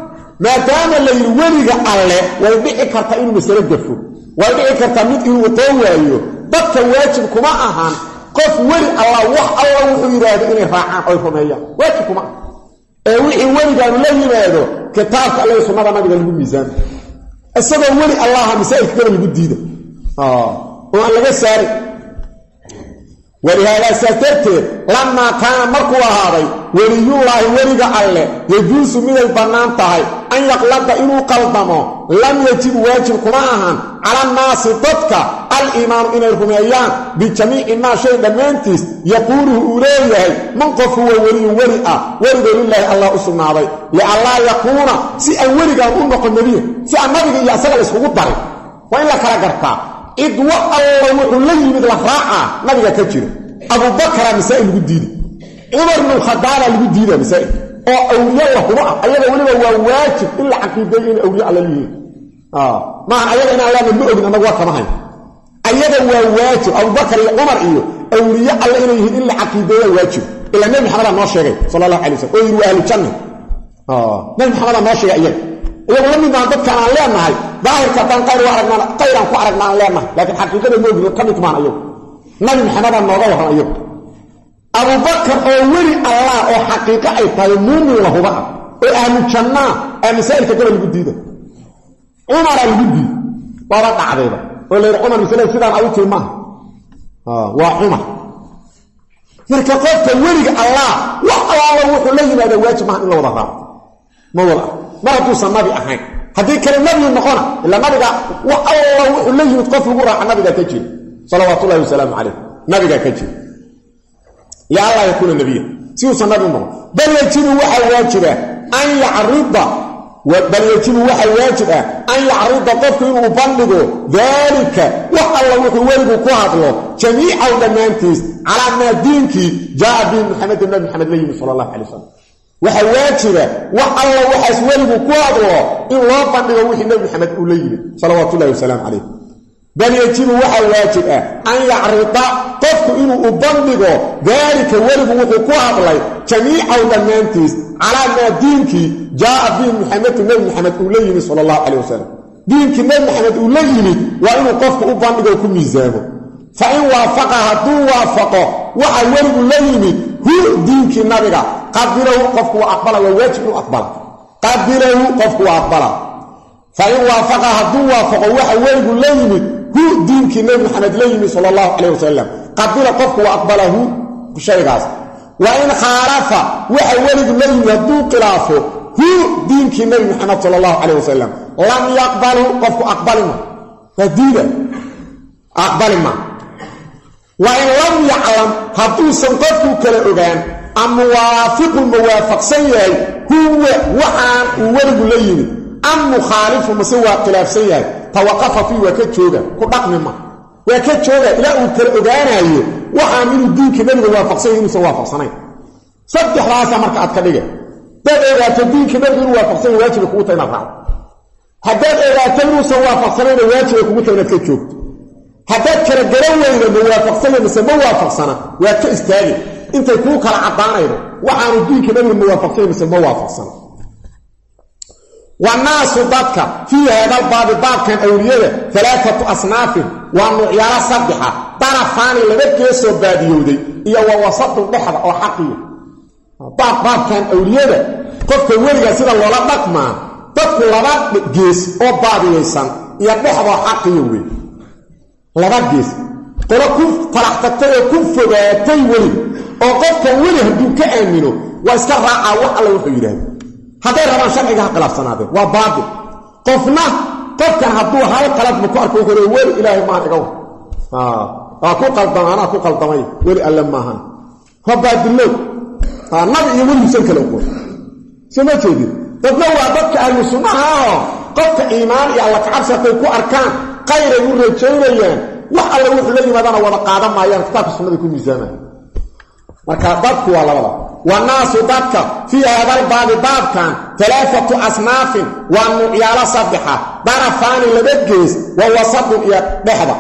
maadaama la yidhi weliga alle way dhici kartaa inuu masalo gafo way dhici kartaa mid inuu too waayo dadka waajib kuma ahan qof weli allah wax alla wuxuu yidhaahdo inay raacaan oy rumeeyaan waajib kuma aha ee wixii weligaanu la yimaado kitaabka alle sunnada nabiga lagu miisaamo isagoo weli allaha masaa'ilka kale lagu diida. Oo aan laga saarin walihaadaa saas darteed lamaa kaana markuu ahaaday weliyullaahi weliga alle yajuusu miday bannaan tahay an yaqlada inuu qaldamo lam yajib waajib kuma ahan cala annaasi dadka aliimaanu inay rumeeyaan bijamiici maa shay dhammaantiis yaquuluhu uu leeyahay man qof huwa weliyun weli ah weligoo lilaahi allah u sugnaaday lianlaa yakuuna si aan weligaan u noqon nebiya si aan nabiga iyo asaga la yskugu darin. Waa in la kala gartaa cid wax alla wuxuu la yimid la raacaa nabiga ka jira abubakara masaa'il lagu diida cumar bnu khadaabaa lagu diida masaa'il. Oo awliye la hubo ah ayaga weliba waa waajib in la caqiideeyo inay awliye alla leeyihiin maahan ayaga inaan leenahay ma ogin annagu waa kama hayn. Waa waajib abubakar iyo cumar iyo awliye alle inay yihiin in la caqiideeya waajib. Ilaa nebi maxamedaa noo sheegay sala allahu alay wasalam oo yidhi waa ahlu janna. Nebi maxamedaa noo sheegay iyaga iyagu la mid maan dadkaan aan leenahay. Daahirka haddaan qayraan ku aragna aan leenahay. Laakiin xaqiiqada ma ogin ka mid maan ayagu nabi maxamedaa nooga warran abubakar oo weli allah oo xaqiiqo ay tahay muumin la huba ah oo ahlu jannaa aa masaa'ilka gaba lagu diida cumaraa lagu diida waaba dhacdayba. Oo la cumar masalada sidaan adu tii maaha. Waa cumar. Marka qofka weliga allah wax allaala wuxuu la yimaada waajib maaha in la wada raaco ma wada mar hadduusan nabi ahayn. Haddii kale nabi noqona ilaa nabiga wax alla wuxuu la yimid qof lagu raaca nabigaa ka jira salawaat ullahi wasalaamu calayh. Nabigaa ka jira lianlaa yakuuna nebiya si uusan nabi u noqon. Bal yajibu waxaa waajiba an yacrida bal yajibu waxaa waajib ah an yacrida qofku inuu bandhigo daalika wax alla wuxuu weligu ku hadlo jamiicaw dhammaantiis calaa maa diinkii jaaa bihi muxamedin nabi maxamed la yimi sala allahu calay wasalam waxaa waajiba wax alla waxaas weligu ku hadlo in loo bandhigo wixii nebi maxamed uu la yimid salawaatu ullahi wasalaamu calayh. Bal yajibu waxaa waajib ah an yacrida qofku inuu u bandhigo daalika weligu wuxuu ku hadlay jamiicaw dhammaantiis calaa maa diinkii jaaa bihi muxamedin nebi maxamed uu la yimid sala allahu calay wasalam diinkii nebi maxamed uu la yimid waa inuu qofku u bandhigo ku miisaamo fa in waafaqa hadduu waafaqo waxa weligu la yimid hu diinkii nabiga. Qabilahu qofku waa aqbala waa waajib inuu aqbala. Qabilahu qofku waa aqbala. Fa in waafaqa hadduu waafaqo waxa weligu la yimid hu diinkii nebi maxamed la yimid sala allahu calayh wasalam qabila qofku waa aqbalahu shaygaas wa in khaalafa waxa weligu la yimid hadduu khilaafo hu diinkii nebi maxamed sala allahu calayh lam yaqbalu qofku hadduusan qofku kala ogaan ama muwaafiqun muwaafaqsan yahay huwa waxaan uu weligu la yimid. Am mukhaalifu mase waa khilaafsan yahay. Tawaqafa fii waa ka jooga. Ku dhaqmi ma. Waa ka jooga ilaa uu kala ogaanaayo waxaan inuu diinka nabiga waafaqsan yahy inuusan waafaqsanayn. Saddexdaasa marka aad ka dhiga. Haddaad ogaato diinka nabiga inuu waafaqsan yahy waajiba kugu ta inaad raacdo. Haddaad ogaato inuusan waafaqsanayna waajiba kugu ta inaad ka joogto haddaad kala garan weydo ma waafaqsanya mise ma waafaqsana waad ka istaagi. Intay kuu kala caddaanaydo waxaanu diinka nabiga ma waafaqsanya mise ma waafaqsana wanaasu dadka fii haadal baabi baabkan awliyada alaaatu asnaafin waa nuucyaalo saddexa darafaani laba geesoo baadiyowday iyo wa wasadun dhexda oo xaqiya baab baabkan awliyada qofka weligaa sida loola dhaqmaa dadku laba gees oo baadiyaysan iyo dhexdoo xaqiya wey laba gees qolo ku talax tagtay oo ku fogaatay weli oo qofkan weli hadduu ka aamino waa iska raacaa wax alla wuxuu yidhaahda hadday rabaan sharciga ha khilaafsanaadeen waa baatil. Qofna qofkan hadduu hal qaladba ku arko wuxuu le weli ilaahay maan iga waa ku qaldama anaa ku qaldamay weli alle maahan waa baadillow nabi iyo weligiisan kale oqoon soo ma jeedin. Dadna waa dadka ahlu sunnaha ahoo qofka iimaan iyo alla kacabsi hadday ku arkaan qayray u rajaynayaan wax alle wuxuu la yimaadana wada qaadan maayaan kitaabka sunnada ku miisaamaan marka dadku waa labada. Wanaasu dadka fii haadalbaabi baabkan talaafatu asnaafin waa nuucyaalo saddexa darafaani laba gees wa wasadun iyo dhexda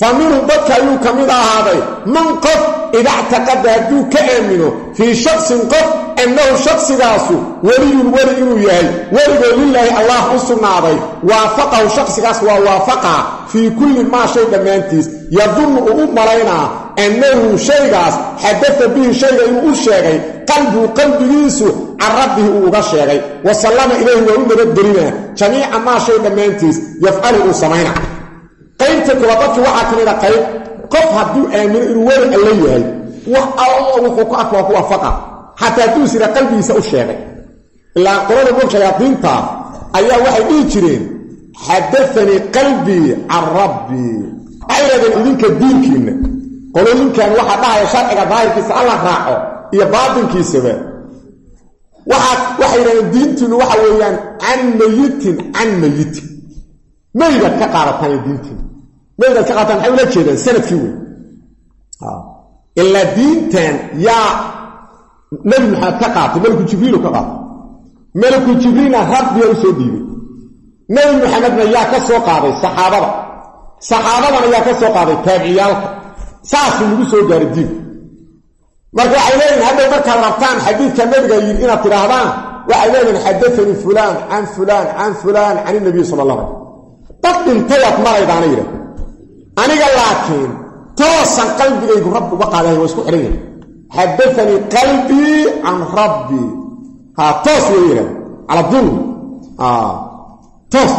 fa minhum dadka ayuu ka mid ahaaday. Man qof idactaqada hadduu ka aamino fii shaksin qof annahu shaqsigaasu weliyun weli inuu yahay. Weligoo lilaahi allah u sugnaaday. Waafaqahu shaqsigaas waa waafaqaa fii kulli maa shay dhammaantiis. Yadunnu uu u malaynaa annahu shaygaas xadada bihi shayga inuu u sheegay qalbigu qalbigiisu can rabbihi uu uga sheegay. Wa sallama ilayhi waa u nabadgelinaa. Jamiica maa shay dhammaantiis yafcalu uu samayna qaybta kula dadki waxaa ka mid a qayb qof hadduu aamino inuu weli alla yahay wax alla wuxuu ku arka waa ku waafaqa xataa hadduu qalbigiisa u sheegay. Ilaa qolada mog ayaa waxay dhihi jireen xadaanii qalbii can rabbii waxay yidhahdeen idinka diinkiinna. Qolooyinkan waxaa dhahaya sharciga daahirkiisa alla raaco iyo baatinkiisaba. Waxay yidhahdeen diintiinnu waxa weeyaan can mayitin can mayitin maydaad ka qaadataan diintiina maydaad ka qaadataan maxay ula jeedaan sannadkii wey ilaa diintan yaa nebi maxamed ka qaatay meliku jibriilu ka qaatay. Meliku jibriilna rabbiga u soo dhiibay. Maxamedna yaa ka soo qaaday saxaabada. Saxaabadana yaa ka soo qaaday taabiciyaalka. Saasuu lagu soo gaaray diinku marka waxay leeyihiin hadday markaad rabtaan xadiidka nabiga yidhi inaad tidhaahdaan waxay leeyihiin xadaanii fulaan can fulaan can fulaan can inabiy sala allah alay dad dhintayaad maraydaana yidhah aniga laakiin toosan qalbigaygu rabbi uga qaadahay waa isku xidhan yahay. Xadaanii qalbii can rabbii ha toos way yidhahda cala dulm toos.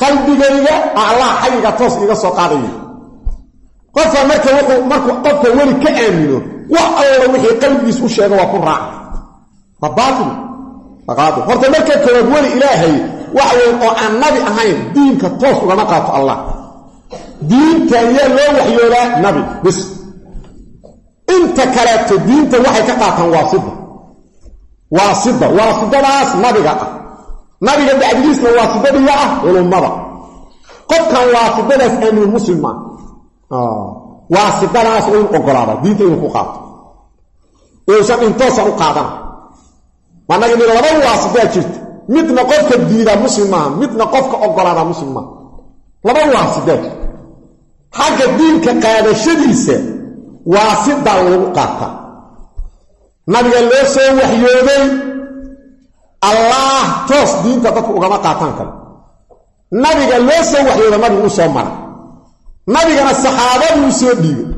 Qalbigayga allah xayiga toos iiga soo qaadaya. Qofka marka wuxuu markuu qofka weli ka aamino wax alla wixii qalbigiis u sheega waa ku raaca waa baatil. Horta marka koowaad weli ilaahay waxa weyn oo aan nabi ahayn diinka toos ugama qaato allah diintan yaa loo waxyoodaa nabi. Bis inta kaleeto diinta waxay ka qaataan waasida. Waasida. Waasidadaas nabiga ah. Nabiga bacdigiisna waasidadiya ah culummada qofkan waasidadaas aaminu muslima waasidadaas inu ogolaada diinta inuu ku qaato. Uusan intoosan u qaadana anagi ni laba waasidaa jirta midna qofka diidaa muslim midna qofka ogolaada muslim laba waasidaa jirta xagga diinka qaadashadiisa waasidaa lagu qaataa nabiga loo soo waxyooday allaah toos diinta dadku ugama qaataan kale nabiga loo soo waxyooda nabigu u soo mara nabigana saxaabaduu soo dhiibay.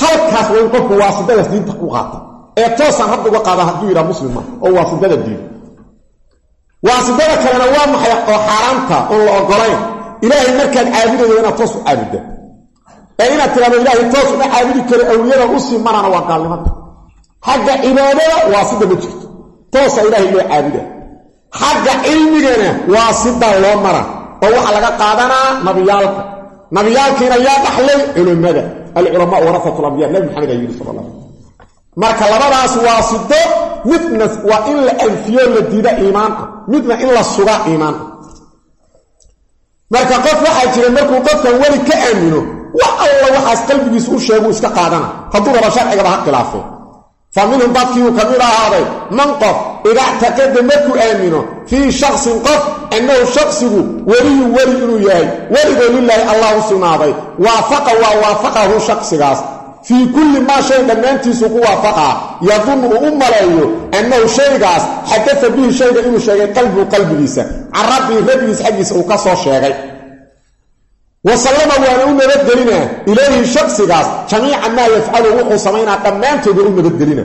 Halkaas waa in qofku waasidadaas diinta ku qaata. Ee toosaan rabbi uga qaada hadduu yidhaha muslima oo waasidada diido waasidada kalena waa maxay? Oo xaaraamta oon la ogolayn ilaahay markaad caabudayo inaad toos u caabudda ee inaad tidhahdo ilaahay toos uma caabudi karo awliyada u sii marana waa gaalnimada. Xagga cibaadada waasida ma jirto toosa ilaahay loo caabuda. Xagga cilmigana waasida loo mara. Oo waxaa laga qaadanaa nabiyaalka. Nabiyaalkiina yaa dhaxlay culimmada alculamaa warafatu lambiya nabi maxamed aa yidhi sal la marka labadaas waasido midna waa in la anfiyo la diida iimaan ah midna in la suga iimaan qofkan weli ka aamino wax alla waxaas qalbigiisu u sheegu iska qaadana. Hadduu raba sharcigaba ha khilaafee fa minhum dadkiiuu ka mid ahaaday. Man qof idactaqada markuu aamino fii shaksin qof annahu shaksigu weliyun weli inuu yahay. Weligoo lilaahi allah u sugnaaday. Waafaqa waa waafaqahu shaksigaas fii kulli maa shay dhammaantiisu ku waafaqaa yadunnu uu u maleeyo annahu shaygaas. Xadada bihi shayga inuu sheegay qalbigu qalbigiisa. Can rabbii rabbigiis xaggiisa uu ka soo sheegay wa sallama waana u nabadgelinaa ilayhi shaksigaas jamiica maa yafcalu wuxuu samaynaa dhammaantooda u nabadgelina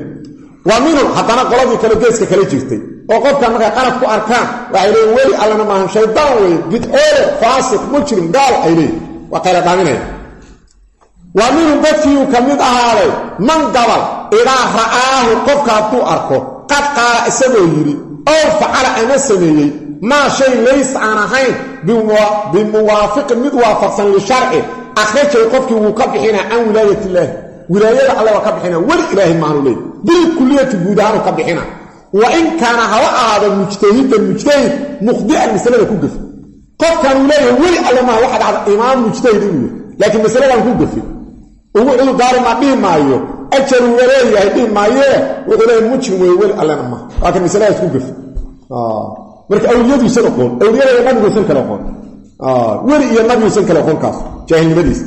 wa minhum haddana qoladii kale geeska kale jirtay oo qofkan markay qalad ku arkaan waxay leeyiin weli allana maahan shaydaan weye bidcoole faasiq mujrim gaal ay leeyiin waa qayla dhaaminaya. Wa minhum dadkiiuu ka mid ahaaday man gabal idaa ra'aahu qofka hadduu arko qad isagoo yidhi ow facala ama sameeyey maa shay lays aan ahayn bimuwaafiqin mid waafaqsan lisharci. Akhrajay qofkii wuu ka bixinaa can wilaayat illaahi wilaayada alle waa ka bixina weli ilaahi maanu leey bil kuliyati guud ahaanu ka bixina wa in kaana haba ahaado mujtahidan mujtahid mukhdi'an masalada ku gafi qofkanuu leeyahay weli alle maaha waxa dhacda imaam mujtahid inuu yahy laakiin masaladan ku gafi ugu cududaari maa dhihi maayo. Ajaruu waleeyahay dhihi maayee wuxuu marka awliyadiisan oqoon awliyada nabiguusan kale oqoon. Weli iyo nabiguusan kale oqoon kaas jaahilnimadiisa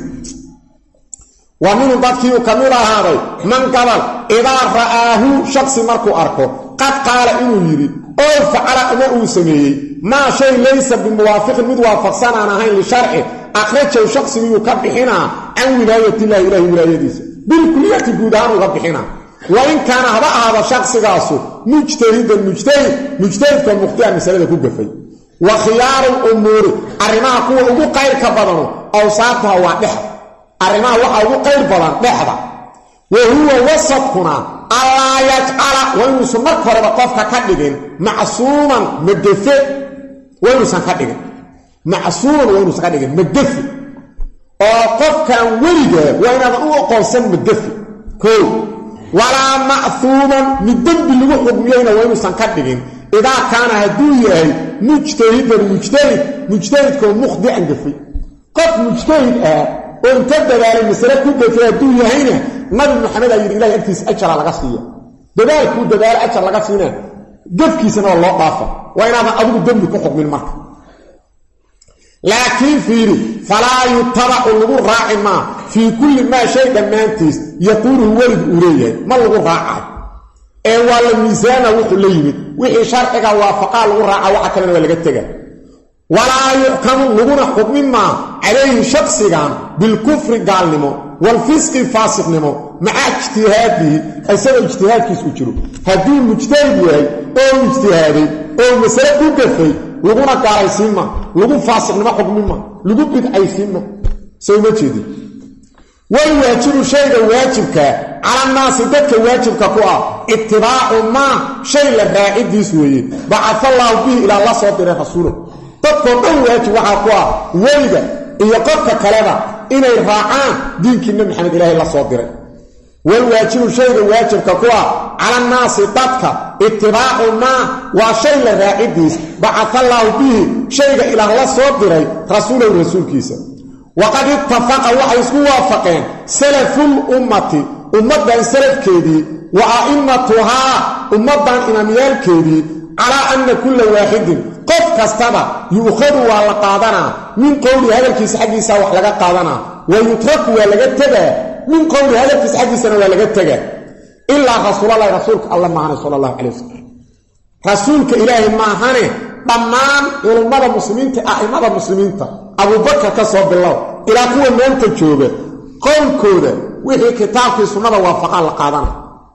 waa minhu dadkiiu ka mid ahaaday man gabal idaa ra'aahu shaksi markuu arko qad qaala inuu yidhi oo facala ama uu sameeyey? Maa shay laysa bimuwaafiqin mid waafaqsan aan ahayn lisharci akhrajahu shaqsigiyuu ka bixinaa? Can wilaayatillahi ilahi wilaayadiisa. Bilkuliyati guud ahaan uga bixinaa wa in kaana haba ahaada shaqsigaasu mujtahidan mujtahid mujtahidka mukhtia masalada ku gafay. Wa khiyaaru lumuuri arrimaha kuwa ugu qayrka badano awsaatuha waa dhexda arrimaha waxaa ugu qayr badan dhexda. Wa huwa wasadkuna allaa yajcala waa inuusan marka horeba qofka ka dhigin macsuuman magefe waa inuusan ka dhigin. Macsuuman waa inuusan ka dhigin magefe oo qofkan weliga waa inaadan u oqoonsan magefe koo walaa ma'huuman mid dembi lagu xugmiyeyna waa inuusan ka dhigin. Idaa kaana hadduu yahay mujtahidan mujtahid mujtahidkoo mukhdican gafay. Qof mujtahid ah oo inta dadaalay masale ku gafay hadduu yahayna nabi maxamed aa yidhi ilahay agtiisa ajara laga siiya. Dadaalkuu dadaalo ajar laga siina gafkiisana waa loo dhaafa. Waa inaadan adigu dembi ku xugmin marka laakiin fiiri falaa yutabacu lagu raaci maa fii kulli maa shay dhammaantiis yaquuluhu weligu uu leeyahay ma lagu raacayo ee waa la miisaana wuxuu la yimid wixii sharciga waafaqaa lagu raaca waxa kalena waa laga tega walaa yuxkamu laguna xukmin maa calayhi shaksigan bilkufri gaalnimo walfisqi faasiqnimo maca ijtihaadihi isagoo ijtihaadkiis u jiro. Hadduu mujtahid yahay oo ijtihaaday oo masale ku gafay laguna gaalaysiinma lagu faasiqnimo xukminma lagu bidcaysiinma soo ma jeedin. Walwaajibu shayga waajibkaa calannaasi dadka waajibka ku ah itibaacu maa shay la raacidiis weeye. Bacafallaahu bihi ilaa la soo diray rasuulahu dadkoo dhan waajib waxaa ku ah weliga iyo qofka kaleba inay raacaan diinkii nabi maxamed ilaahay la soo diray walwaajibu shayga waajibka ku ah calannaasi dadka itibaacu maa waa shay la raacidiis bacafallaahu bihi shayga ilaah la soo diray rasuulahu rasuulkiisa waqad ittafaqa waxay isku waafaqeen salaful ummati ummaddan salafkeedii wa a'immatuhaa ummaddan imaamyaalkeedii calaa anna kulla waaxidin qof kastaba yu'khadu waa la qaadanaa min qowli hadalkiisa xaggiisa wax laga qaadanaa wa yutraku waa laga tegaa min qowli hadalkiisa xaggiisana waa laga tegaa. Ilaa rasuulalahi rasuulka alla maahane sala allahu calay wasalam rasuulka ilaahay maahane dhammaan culummada muslimiinta a'immada muslimiinta. Abubakar ka soo bilow ilaa kuwa maanta jooga. Qowlkooda wixii kitaabkii sunnada waafaqaa la qaadana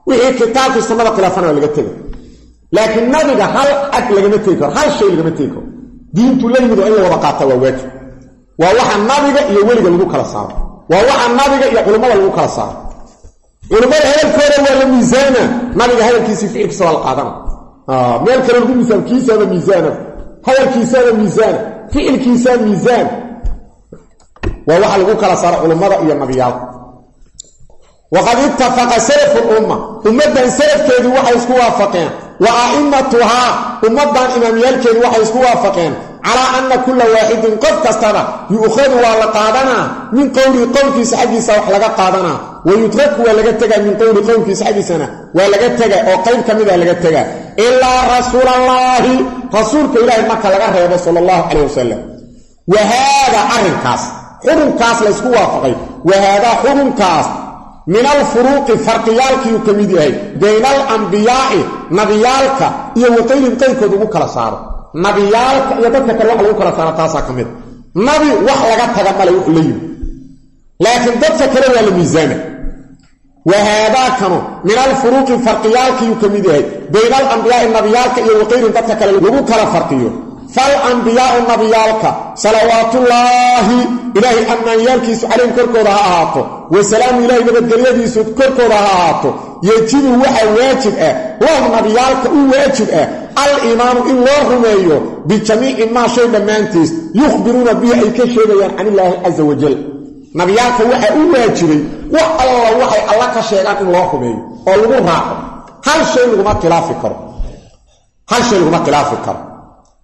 wixii kitaabkii sunnada khilaafana waa laga tega laakiin nabiga hal cad lagama tegi karo hal shay lagama tegi karo. Diintu la yimid oo in la wada qaata waa waajib. Waa waxa nabiga iyo weliga lagu kala saaro waa waxa nabiga iyo culummada lagu kala saaro culummada hadalkooda waa la miisaana nabiga hadalkiisii ficilkiisa waa la qaadana. Meel kale lagu miisaan kiisaaba miisaana hadalkiisaaba miisaana ficilkiisaa miisaan. Waa waxa lagu kala saaro culummada iyo nabiyaalka waqad ittafaqa salafu lumma ummaddan salafkeedii waxay isku waafaqeen. Wa a'immatuhaa ummaddan imaamyaalkeedii waxay isku waafaqeen calaa anna kulla waaxidin qof kastaba yu'khadu waa la qaadanaa min qowlihi qowlkiisa xaggiisa wax laga qaadanaa wa yutraku waa laga tegaa min qowli qowlkiisa xaggiisana waa laga tegaa oo qayb ka mida laga tegaa. Ilaa rasuulallaahi rasuulka ilaahay marka laga reebo sala allahu calayh wasalam wa haadaa arrinkaas xurunkaas laysku waafaqay. Wa haadaa xurunkaas min alfuruuqi farqiyaalkiiuu ka mid yahay bayna alambiyaa'i nabiyaalka iyo waqaylin qayrkood ugu kala saaro nabiyaalka iyo dadka kale wax lagu kala saaro taasaa ka mid. Nabi wax laga taga male wuxuu la yimi laakiin dadka kale waa la miisaama wa haadaakanu min alfuruuqi farqiyaalkiiuu ka mid yahay bayna alambiyaa'i nabiyaalka iyo waqaylin dadka kale lagu kala farqiyo. Falambiyaau nabiyaalka salawaatullaahi ilaahay ammaanyaalkiisu calayhim korkooda ha ahaato. Wasalaamu ilaahay nabadgelyadiisu korkooda ha ahaato. Yejibu waxaa waajib ah lahum nabiyaalka u waajib ah al-iimaanu in loo rumeeyo bijamiici maa shay dhammaantiis yukhbiruuna bihi ay ka sheegayaan can illaahi casa wajal nabiyaalka waxaa u waajibay wax alla waxay alla ka sheegaan in loo rumeeyo oo lagu raaco. Hal shay laguma khilaafi karo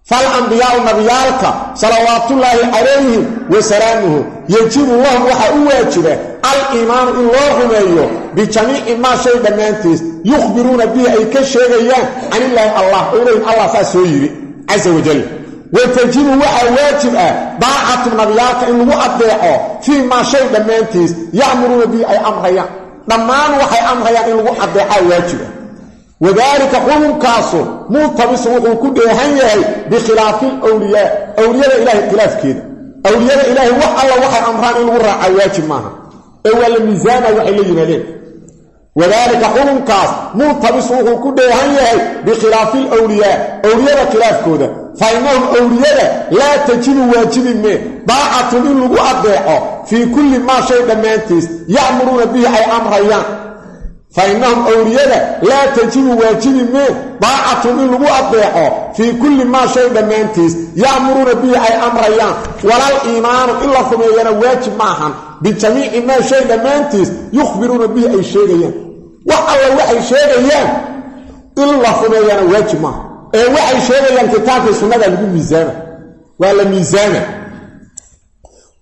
falambiyaau nabiyaalka salawaatullaahi calayhim wa salaamuhu yejibu lahum waxaa u waajiba al-iimaanu in loo rumeeyo bijamiici maa shay dhammaantiis yukhbiruuna bihi ay ka sheegayaan can illaahi allah ilayhim allah saas soo yidhi casa wajal watajibu waxaa waajib ah daacatu nabiyaalka in lagu addeeco fii maa shay dhammaantiis yacmuruuna bihi ay amrayaan dhammaan waxay amrayaan in lagu addeecaa waajib ah wadaalika xukunkaasu multabisu wuxuu ku dheehan yahay bikhilaafi lwliyaa awliyada ilaahay khilaafkeeda. Awliyada ilaahay wax alla waxay amraan in lagu raacaa waajib maaha. Ee waa la miisaamay waxay la yimaadeen. Wadaalika xukunkaas multabisu wuxuu ku dheehan yahay bikhilaafi lwliyaa awliyada khilaafkooda. Fa innahum awliyada laa tajibu waajibi mee daacatun in lagu addeeco fii kulli maa shay dhammaantiis yacmuruuna bihi ay amrayaan fa innahum awliyada laa tajibu waajibi mee daacatun in lagu addeeco fii kulli maa shay dhammaantiis ya'muruuna bihi ay amrayaan. Walal iimaanu in la rumeeyana waajib ma ahan. Bijamiici maa shay dhammaantiis yukhbiruuna bihi ay sheegayaan. Wax alla waxay sheegayaan in la rumeeyana waajib maaha ee waxay sheegayaan kitaabkii sunnada lagu miisaama waa la miisaama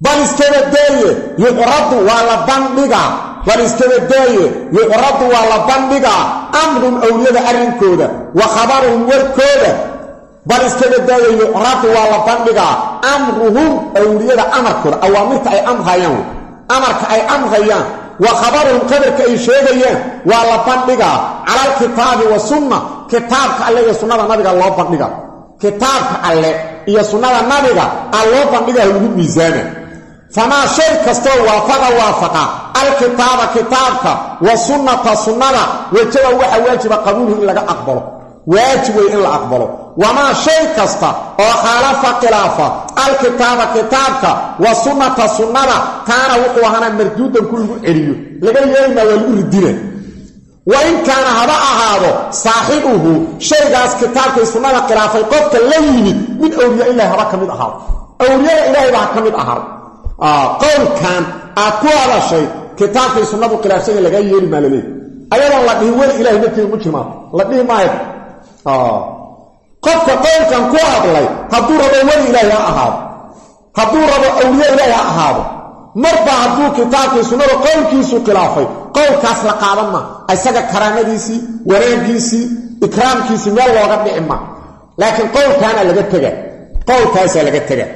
bal iskabadaaye yucradu waa la bandhigaa bal iskabadaaye yucradu waa la bandhigaa amrun awliyada arrinkooda wa khabaruhum warkooda. Bal iskabadaaye yucradu waa la bandhigaa amruhum awliyada amarkooda. Awaamirta ay amrayaan amarka ay amrayaan wa khabaruhum qadarka ay sheegayaan waa la bandhigaa cala alkitaabi wa sunna kitaabka alle iyo sunnada nabiga loo bandhiga. Kitaabka alle iyo sunnada nabiga a loo bandhigaa lagu miisaama famaa shay kastoo waafaqa waafaqa alkitaaba kitaabka wa sunnata sunnada wajaba waxa waajiba qabuuluhu in laga aqbalo waajib wey in la aqbalo wamaa shay kasta oo khaalafa khilaafa alkitaaba kitaabka wa sunnata sunnada kaana wuxuu ahaana marduudan ku lagu celiyo laga yeelmaa waa lagu ridina wa in kaana haba ahaado saaxibuhu shaygaas kitaabkay sunnada khilaafay qofka la yimid min awliya ilahi haba ka mid ahaado awliyada ilaahay baa ka mid ahaado qowlkan aad ku hadashay kitaabkay sunnadu khilaafsanya lagaa yeeli maa laleey ayadoon la dhihin weli ilahay nafteeda mu jirmaa la dhihi maayo qofka qowlkan ku hadlay hadduu rabo weli ilaahi ha ahaado hadduu rabo awliya ilaahi ha ahaado marba hadduu kitaabkii sunnada qowlkiisu khilaafay qowlkaas la qaadan ma isaga karaamadiisii wanaaggiisii ikraamkiisii meel looga dhici ma laakiin qowlkaana laga tega qowlkaasaa laga tega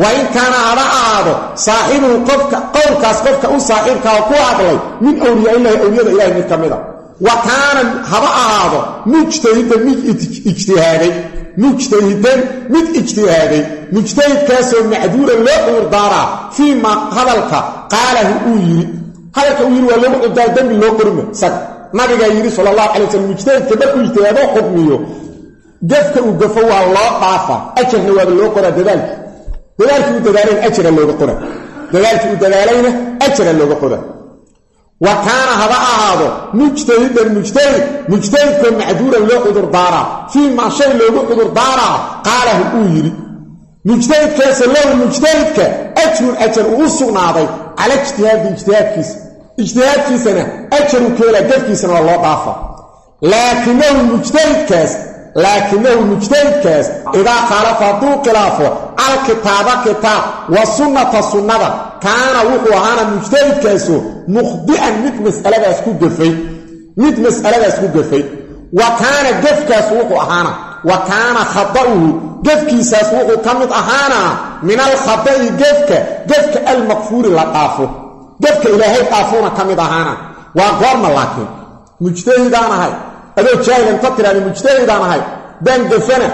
wa in kaana haba ahaado saaxibuhu qofka qowlkaas qofka u saaxiibkaa ku hadlay min awliyaa ilahi awliyada ilahi mid ka mida. Wa kaana haba ahaado mujtahidan mid ijtihaaday mujtahidan mid ijtihaaday. Mujtahidkaasoo macduuran loo cudurdaaraa fii maa hadalka qaalahu uu yidhi. Hadalka uu yidhi waa loogu cuddaar dembi loo qorima isaga nabigaa yidhi sala allahu calay waslm mujtahidka markuu ijtihaado xukmiyo. Gafka uu gafo waa loo dhaafa ajarna waaba loo qoraa dadaalki dadaalkii u dadaalayna ajra looga qora dadaalkii u dadaalayna ajra looga qora wa kaana haba ahaado mujtahidan mujtahid mujtahidkoo macduuran loo cudurdaaraa fii maa shay loogu cudurdaaraa qaalahu uu yidhi mujtahidkaasa lahu mujtahidka ajrun ajar uu u sugnaaday cala ijtihaadi ijtihaadkiisa. Ijtihaadkiisana ajaru keelaa gafkiisana waa loo dhaafa. Laakinahu mujtahidkaas laakinahu mujtahidkaas idaa khaalafa hadduu khilaafo alkitaaba kitaab wa sunnata sunnada kaana wuxuu ahaana mujtahidkaasu mukhdi'an mid mas'aladaas ku gafay mid mas'aladaas ku gafay wa kaana gafkaas wuxuu ahaana wa kaana khada'uhu gafkiisaas wuxuu ka mid ahaanaa min alkhada'i gefka gefka almakfuuri la dhaafo gefka ilaahay dhaafuuna ka mid ahaana waa goorma laakiin mujtahidaan ahay adoo jaahilan ta tiraada mujtahidaan ahay. Daan gafana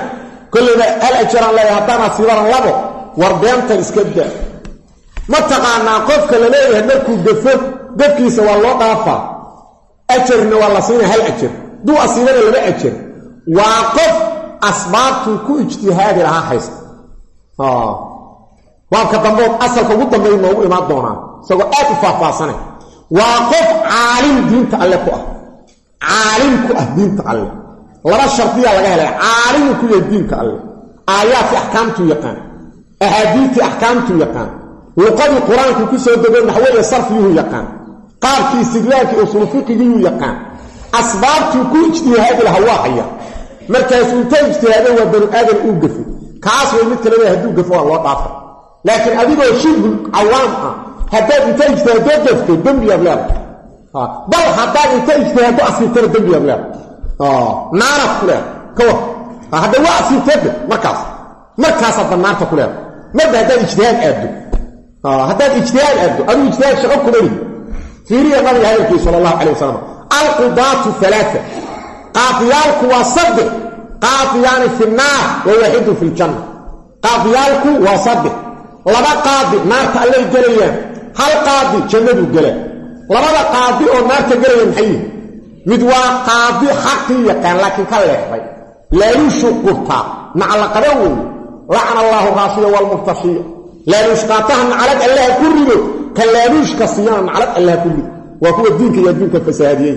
kollayba hal ajaraan leeyahay haddaan asiibaran labo war beentan iska daa ma taqaanaa qofka la leeyahay markuu gafo gafkiisa waa loo dhaafaa ajarna waa la siinaya hal ajar duu asiibana laba ajar waa qof asbaabtuu ku ijtihaadi lahaa haysta. Baabka dambood asalka ugu dambeey noogu imaan doonaa. Isagoo aad u faahfaahsana waa qof caalim diinta alle ku ah caalim ku ah diinta alle. Laba shardiyaa laga helay caalimu ku yahay diinka alle. Aayaadkii axkaamtuu yaqaan axaadiidtii axkaamtuu yaqaan luqadii qur'aankii ku soo dego naxwadiya sarfiyuhu yaqaan qaabkii istidlaalkii usulu fiqigiyuu yaqaan. Asbaabtuu ku ijtihaadi laha waa haya. Markaasuu inta ijtihaado waa banu aadan uu gafo. Kaas way mid kaleda hadduu gafo waa loo dhaafa. Laakiin adigoo shibhul cawaam ah haddaad inta ijtihaado gafto dembiyaad leedahay bal haddaad inta ijtihaado asiibtana dembiyaad leedahay naaraad ku leedahay kawa hadda waa asiibteedde markaas. Markaasaad banaarta ku leedahay marba haddaad ijtihaad aaddo. Haddaad ijtihaad aaddo. Aduu ijtihaad shaqo kuma lihi fiiriya nabiga hadalkii sala allahu calay wasalam alqudaatu alaaa qaadiyaalku waa saddex. Qaadiyaani fi naar wa fi ljanna qaadiyaalku waa saddex. Laba qaadi naarta allay gelayaan. Hal qaadi jannaduu gelaa labada qaadi oo naarta gelaya maxay yihiin mid waa qaadi xaqii yaqaan laakiin ka leexday. Laaluushu qurtaa naclaqaba wey lacna allaahu raashiya waalmurtashiya laaluush qaataha naclad allaha ku rido ka laaluushka siiyana naclad allaha ku rido. Waa kuwa diinka iyo adduunka fasahaadiyey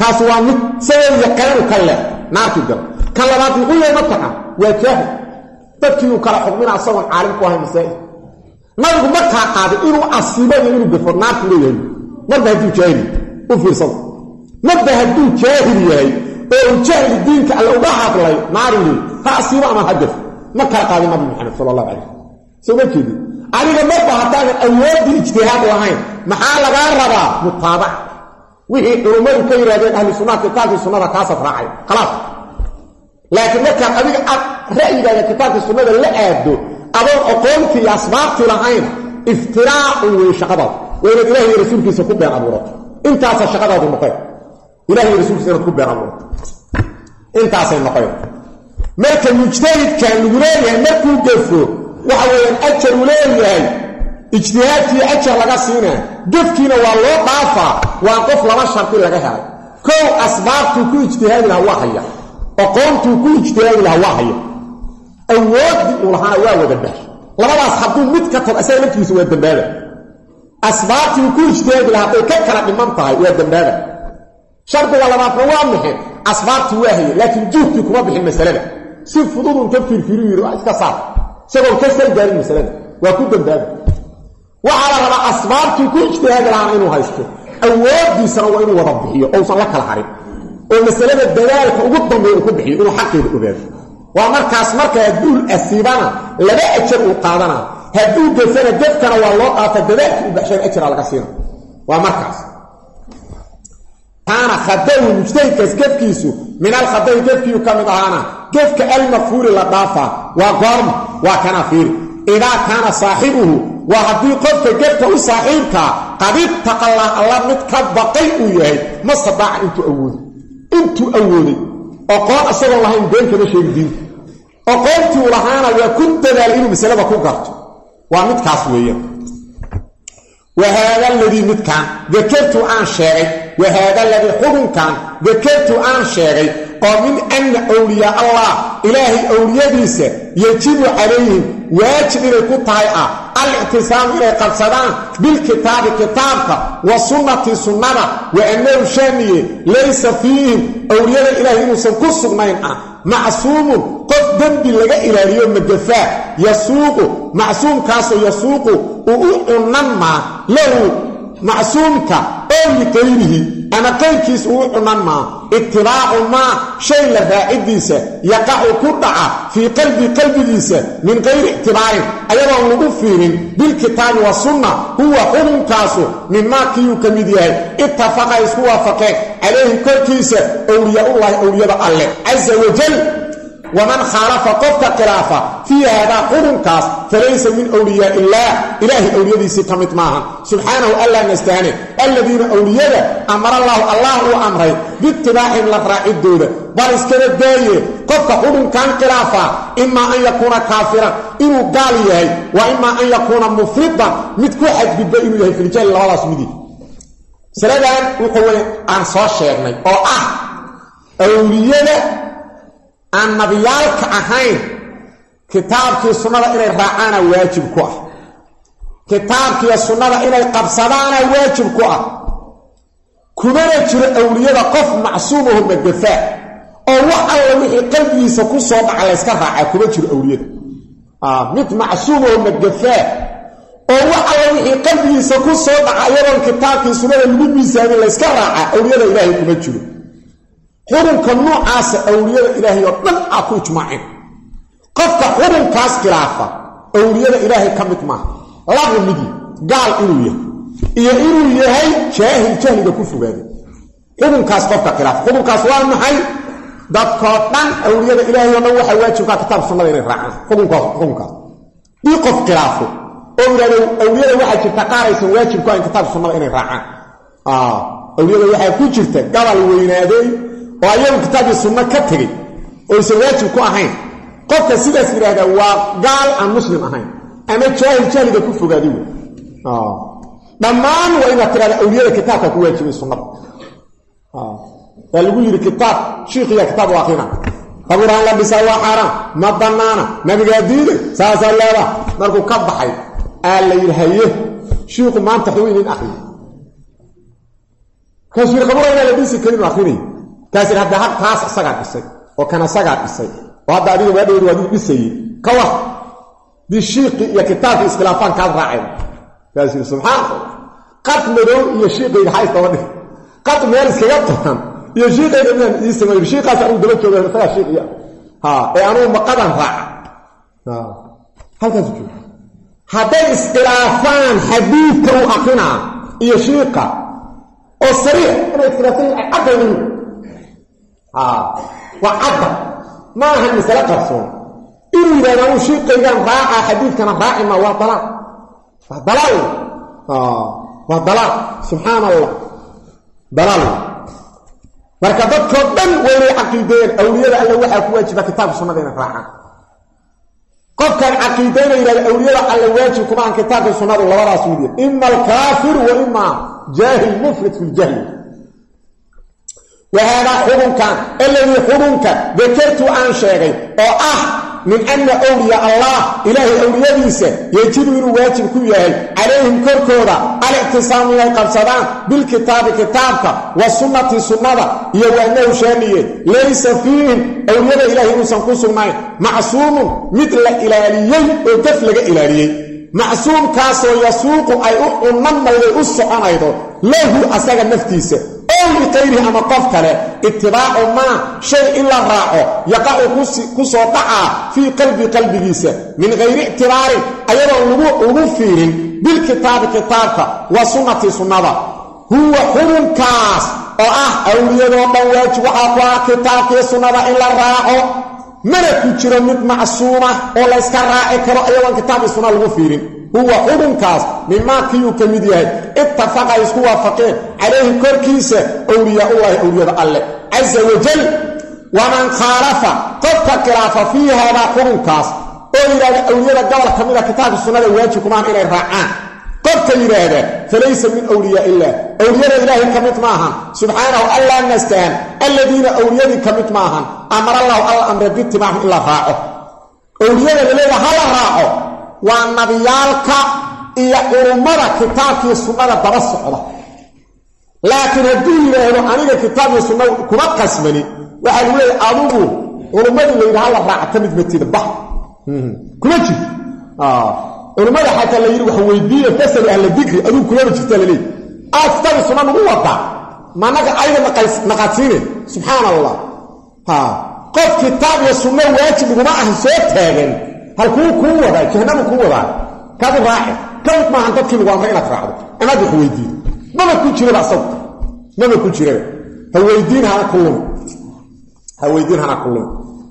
kaas waa mid sabab yaqaanu ka leex naartii gala ka labaad muxuu yahay mataqan waa jaahil. Dadkii uu kala xukmina asagoon caalim ku ahay masaa'il. Nabigu markaa qaaday inuu asiibo iyo inuu gafo naartu leeyahay marba hadduu jaahil u fiirsada marba hadduu jaahil yahay oo uu jahli diinka alle uga hadlay naari leey ha asiibo ama ha ma kala qaadin nabi maxamed sala allahu calayh soo ma jeedin aniga marba haddaanan awooddii ijtihaad lahayn maxaa lagaa rabaa? Mutaabaca wixii culummadu ka yidhahdeen ahlu sunnaha kitaabkii sunnada kaasaad raacay. Khalaas. Laakiin markaad adiga aad ra'yigaaga kitaabkii sunnada la aado adoon aqoontii iyo asbaabtii lahayn iftiraacun wey shaqadaadu waa inaad ilahi iyo rasuulkiisa ku been abuurato. Intaasa shaqadaadu noqeen. Ilahi iyo rasuulkiisa inaad ku been abuurato. Intaasay noqeen. Marka mujtahidkan lagu leeyahay markuu gafo waxa weeyaan ajar uu leeyahay ijtihaadkii ajar laga siinaa gefkiina waa loo dhaafaa waa qof laba shardi laga helay. Kow asbaabtuu ku ijtihaadi lahaa waa haya. Aqoontuu ku ijtihaadi lahaa waa haya. Awooddii uu lahaana waa wada labadaas hadduu mid ka tago asaga laftigiisa waa dambaaba asbaabtii uu ku ijtihaadi lahaa hadday ka kala dhiman tahay waa dambaaba shardiga labaadna waa maxay asbaabtii waa haya laakiin juhkii kuma bixin masalada. Si fududun ka fiirfiiru yidhi iska saar. Isagoon ka sal gaarin masalada waa ku dambaaba waxaa la rabaa asbaabtii ku ijtihaadi lahaana inuu haysto awooddiisana waa inuu wada bixiyo ousan la kala harin. Oo masalada dadaalka ugu dambeeya uu ku bixiyo inuu xaqeeda ogaado. Waa markaas marka hadduu asiibana laba ajar uu qaadana hadduu gafana gefkana waa loo dhaafa dadaalkii u baxshan ajra laga siina waa markaas. Kaana khadahu mujtahidkaas gefkiisu min alkhadahi gefkiiu ka ahaana gefka almafhuuli la dhaafaa waa goorma waa kana fiiri idaa kaana saaxibuhu waa haddii qofka gefka u saaxiibkaa qad ittaqallah alla mid ka baqay uu yahay ma sadaaca intuu awooday. Intuu awooday. Oqoon isagoon lahayn been kama sheegi diinta ku dadaal inuu masalada ku garto waa midkaas weeyaan wahaada aladii midkaan dakartu aan sheegay wahaada aladii xukunkan dakartu aan sheegay oo min anna awliyaa allah ilaahay awliyadiisa yajibu calayhim waajib inay ku tahay ah alictisaamu inay qabsadaan bilkitaabi kitaabka wa sunnati sunnada wa annahu shaaniye laysa fiihim awliyada ilaahay inuusan ku sugnayn ah macsuumun qof dembi laga ilaaliyo magafaa yasuuqu macsuumkaasoo yasuuqu uu u cunan maa? Lahu macsuumka oo liqayrihi ama qayrkiis uu u cunan maa? Itibaacu maa shay la raacidiisa yaqacu ku dhaca fii qalbi qalbigiisa min qayri ictibaarin ayadoon lagu fiirin bilkitaabi wa sunna huwa xukunkaasu mimaa kiyuu ka mid yahay? Ittafaqa isku waafaqeen calayhi korkiisa owliyaullaahi owliyada alleh casa wajal waman khaalafa qofka khilaafa fii haadaa xukunkaas falaysa min wliyaa illaah ilaahay owliyadiisii ka mid maahan subxaanahu allah nastaane alladiina owliyada amarallaahu allah uu amray biitibaacihim la raacidooda bal iskaba daaye qofka xukunkan khilaafa imaa an yakuuna kaafiran inuu gaal yahay wa imaa an yakuuna mufridan mid ku xadgudba inuu yahay filjali labadaas midi masaladan wuxuu aan soo sheegnay oo ah awliyada aan nabiyaalka ahayn kitaabkii sunnada inay raacaana waajib ku ah. Kitaabkiiyo sunnada inay qabsadaana waajib ku ah. Kumana jiro awliyada qof macsuumaho magafaa oo wax alla wixii qalbigiisa ku soo dhaca layska raacaa kuma jiro awliyada. Mid macsuumaho magafaa oo wax alla wixii qalbigiisa ku soo dhaca iyadoon kitaabkii sunnada lagu miisaamin layska raacaa awliyada ilaahay kuma jiro xukunka noocaasa awliyada ilaahay oo dhan aa ku ijmaaceen. Qofka xukunkaas khilaafa awliyada ilaahay ka mid maaha. Labu midi gaal inuu yahay. Iyo inuu yahay jaahil jahliga ku fogaaday xukunkaas qofka khilaafa. Xukunkaas waa maxay? Dadkoo dhan awliyada ilaahay oo dhan waxaa waajibkaa kitaab sunnada inay raacaan. Xukunkaas xukunkaas dii qof khilaafo oo yidhahdo awliyada waxaa jirta qaaraysan waajib ku ahayn kitaab sunnada inay raacaan. Awliyada waxaa ku jirta gabal weynaaday oo ayagu kitaabkii sunno ka tegey oo aysan waajib ku ahayn. Qofka sidaas yidhaahdaa waa gaal aan muslim ahayn. Ama jaahil jahliga ku fogaaday wey dhammaan waa inaad tidhahda awliyada kitaabka ku waajibay sunnada waa lagu yidhi kitaab shiikhiya kitaab u akrina qabuuraan la dhisaa waa xaaraan ma bannaana. Nabigaa diiday saasaa leeda markuu ka baxay aa la yidhi haye shiiku maanta xuu inin akriyo kaasuu yidhi qabuuraan inaa la dhisi karin akrinay kaas hadda hal taas isagaa dhisay oo kan isagaa dhisay oo hadda adiga waa adigu dhisayey. Ka shiiqii iyo kitaabkii iskhilaafaan kaad raaceen. Kaas subxaan qad madow iyo shiiqayga ha isdaba dhig qad meel iskaga qoran iyo shiiqayga inaan ii sameeyo shiiqaas anugu daba jooga isagaa shiiqiya. Ha ee anugu maqadan raaca. Halkaasu jooga. Hadday iskhilaafaan xadiidka uu akrinaa iyo shiiqa oo sariix inay iskhilaafsan yihiin caddaynayu waa cadda. Ma ahan masale qarsoon inuu yidhahdo anuu shiiqaygaan raacaa xadiidkana raaci ma waa dalaal. Waa dalaal. Waa dalaal. Subxaan allah dalaal. Marka dadkoo dhan waynay caqiideen. Awliyada alle waxaa ku waajiba kitaabka sunnada inay raacaan qofkaan caqiidayna yidhahda awliyada alle waajib kumaan kitaabka sunnadu labadaas yahy ima alkaafir wa ima jaahil mufrid fi ljahli wahaadaa xukunkan aladii xukunka dakartu aan sheegay oo ah min anna wliya allah ilaahay awliyadiisa yejibu inuu waajib ku yahay calayhim korkooda alictisaamu inay qabsadaan bilkitaabi kitaabka wa sunnati sunnada iyo waanahu shaaniye laysa fiihim awliyada ilahay inuusan ku sugnayn macsuumun mid la ilaaliyey oo gaf laga ilaaliyey macsuumkaasoo yasuuqu ay u cunnamayday u soconaydo lahu asaga naftiisa ow liqayrihi ama qof kale itibaacu maa shay in la raaco yaqacu ku soo dhacaa fii qalbi qalbigiisa min hayri ictibaarin ayadoon lagu fiirin bilkitaabi kitaabka wa sunnati sunnada. Huwa xurunkaas oo ah awliyadoo dhan waajib waxaa ku ah sunnada in la raaco mana ku jiro mid macsuuma oo layska raaci karo ayadoon kitaabkii sunna lagu fiirin. Huwa xurunkaas mimaa kiyuu ka mid yahay. Ittafaqa ay isku waafaqeen. Calayhi korkiisa awliyaullaahi awliyada alleh casa wajal waman khaalafa qofka khilaafa fii haadaa xurunkaas. Oo yidhahda awliyada gobol ka mida kitaabka sunnada waajib kumaan inay raacaan qofka yidhaahda falaysa min wliyaa illaah. Awliyada ilaahay ka mid maahan. Subxaanahu allaa nastaan. Alladiina awliyadii ka mid maahan. Amarallahu alla amre bitibaaxum in la raaco. Awliyada laleeda ha la raaco. Waa nabiyaalka iyo culummada kitaabkii sunnada daba socda. Laakiin hadduu yidhaahdo aniga kitaabkii sunna kuma qasmani waxaa lagu leeya adugu culummadii la yidhi ha la mid matida bax kuma jirto culummada xataa la yidhi wax weydiiya fasali ahla dikri aduu kulama jirta laleey aad kitaabkii sunna nagu wadaa managa ayda naqadsiine? Subxaan allah qof kitaab iyo sunno waajib iguma ah soo taagan. Halkuu kuu wadaa jahnamu kuu wadaa. Kaadu raaci ka mid maahan dadkii lagu amray inaad raacdo. Amaad wax weydiido. Maba ku jiraba asagu? Maba ku jiraba? Ha weydiin hana kullum ha weydiin hana kullum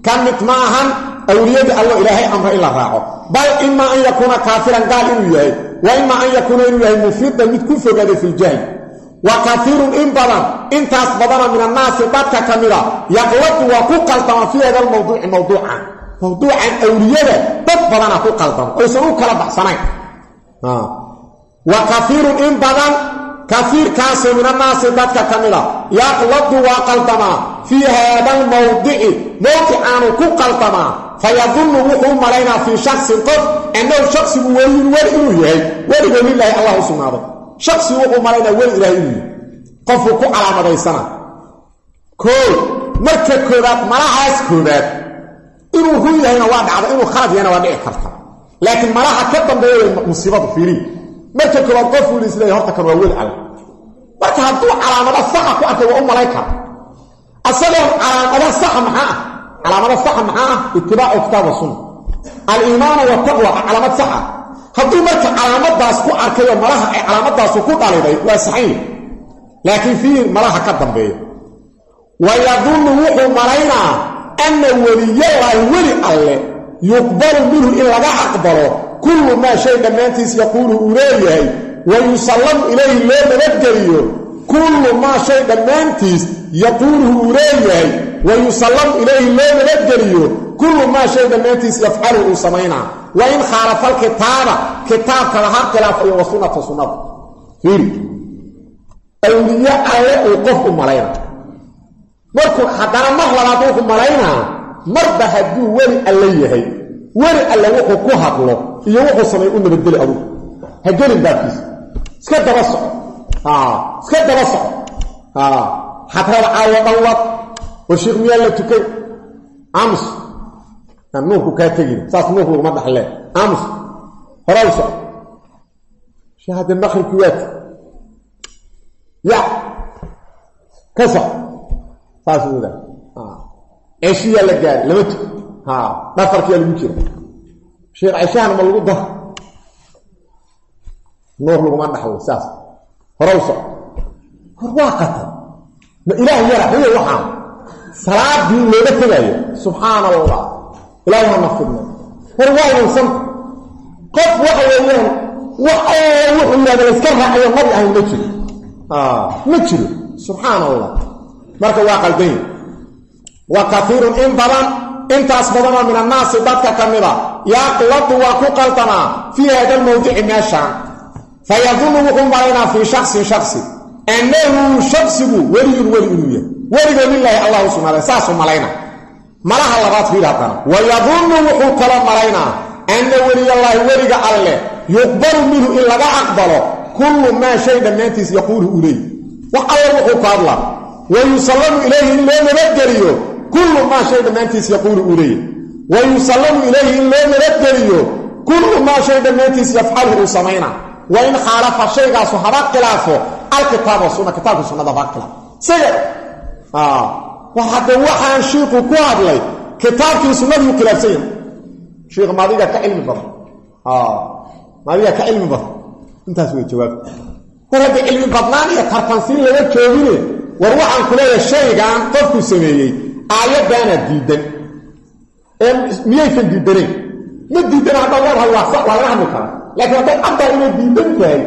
ka ma ahan awliyadii allo ilaahay amra in la raaco. Bal ima an yakuuna kaafiran gaal inuu yahay. Wa ima an yakuuna inuu yahay mufidan mid ku fogaaday fi ljahli wa kaiirun in badan intaas badana min annaasi dadka ka mida waa ku qaldama fii hada lmawduuci mawduucan. Mawduucan awliyada dad badana ku qaldamo oysan u kala baxsanayn. Wa kaiirun in badan kaiirkaasoo min annaasi dadka ka mida yaqladu waa qaldamaa fii haada almawdici mowdicaanu ku qaldamaa fayadunnu wuxuu malaynaa fii shaksin qof annahu shaksigu weliyun weli inuu yahay weligoo lilaahi allah u sugnaaday shaksi wuxuu malaynaa weli ilaah inuu yahay qofuu ku calaamadaysana koo marka koobaad malahaas koobaad inuu run yahayna waa dhacda inuu khalad yahayna waa dhici karta laakiin malaha ka dambeeya musiibadu fiiriy marka koobaad qofuu isleeyahy horta kan waa weli alle marka hadduu calaamado saxa ku arkay waa u malayn kara asagoon calaamada maxaa calaamada saxa maxaa ah? Itibaacu kitaab wa sunna. Aliimaanu wataqwa calaamad sax ah. Hadduu marka calaamadaas ku arkayoo malaha ay calaamadaasu ku dhaliday waa saxayn laakiin fiihi malaha ka dambeeya. Wa yadunnu wuxuu malaynaa anna weliyallaahi weli alle yuqbalu minhu in laga aqbalo kullu maa shay dhammaantiis yaquulu uu leeyahay wa yusallamu ilayhi loo nabadgeliyo kullu maa shay dhammaantiis yaquuluhu uu leeyahay wa yusallamu ilayhi loo nabadgeliyo kullu maa shay dhammaantiis yafcalu uu samaynaa wa in khaalafa alkitaaba kitaabkaba ha khilaafayo wa sunnata sunnada fiiri. Awliye alle uu qof u malayna. Markuu haddana mar labaad wuxuu malaynaa marba hadduu weli alle yahay. Weli alle wuxuu ku hadlo iyo wuxuu samay u nabadgeli adugu ha gelin iska daba iska daba soco. Xadrada war sheikh miyaa la tukay? Amus nuurku kaa tegin. Saas nuurku laguma dhaxlee. Amus horaw soco shee hadde maqribkii waati ya. Ka soco saas uda ceeshiyaa la gaari lama tuko dhafarkiyaa lagu jira sheekh ceshahana ma lagu daro nuur laguma dhaxlo. Saas. Horaw soco hor waa ma ilaah yara waxaan salaadii looga tegaayo. Subxaana allah ilaahi hana hor waa wansanta qof waxa weeyaan wax wuxuu yidhahda la iska raacayo nabi ahayn ma jiro. Ma jiro. Subxaana allah marka waa qaldan wa kaiirun in badan intaas badanoo min annaasi dadka ka mida yaqladu waa ku qaldamaa fii hada lmawdici meeshaan fayadunnu wuxuu malaynaa fii shaksin shaksi annahu shaksigu weliyun weli inuu yahay weliga lilaahi allah u sugnaaday saasuu malayna. Malaha labaad fiir haddana. Wayadunnu wuxuu kala malaynaa anna weliyallaahi weliga alleh yuqbalu minhu in laga aqbalo kullu maa shay dhammaantiis yaquulu uu leey wax alla wuxuu ku hadlaa wa yusallamu ilayhi in loo nabadgeliyo kullu maa shay dhammaantiis yaquulu uu leeyahy wa yusallamu ilayhi in loo nabadgeliyo kullu maa shay dhammaantiis yafcalu uu samaynaa wa in khaalafa shaygaasu haba khilaafo alkitaab wa sunna kitaabka sunnada haba isaga hadde waxaan shiiku ku hadlay kitaabkii sunnadii u khilaafsan yahay. Shiikh maadiga ka cilmi badan? Maadiga ka cilmi badan? Intaas way jawaabta war hadda cilmi badnaan iyo tartansiin laga joogine war waxaan ku leeyahay shaygan qofku sameeyey aayaddaana diidan. Ee miyaysan diidanayn? Ma diidan haddaad leedahay waa laga hadli karaa laakiin haddaad caddaa inay diidan tahay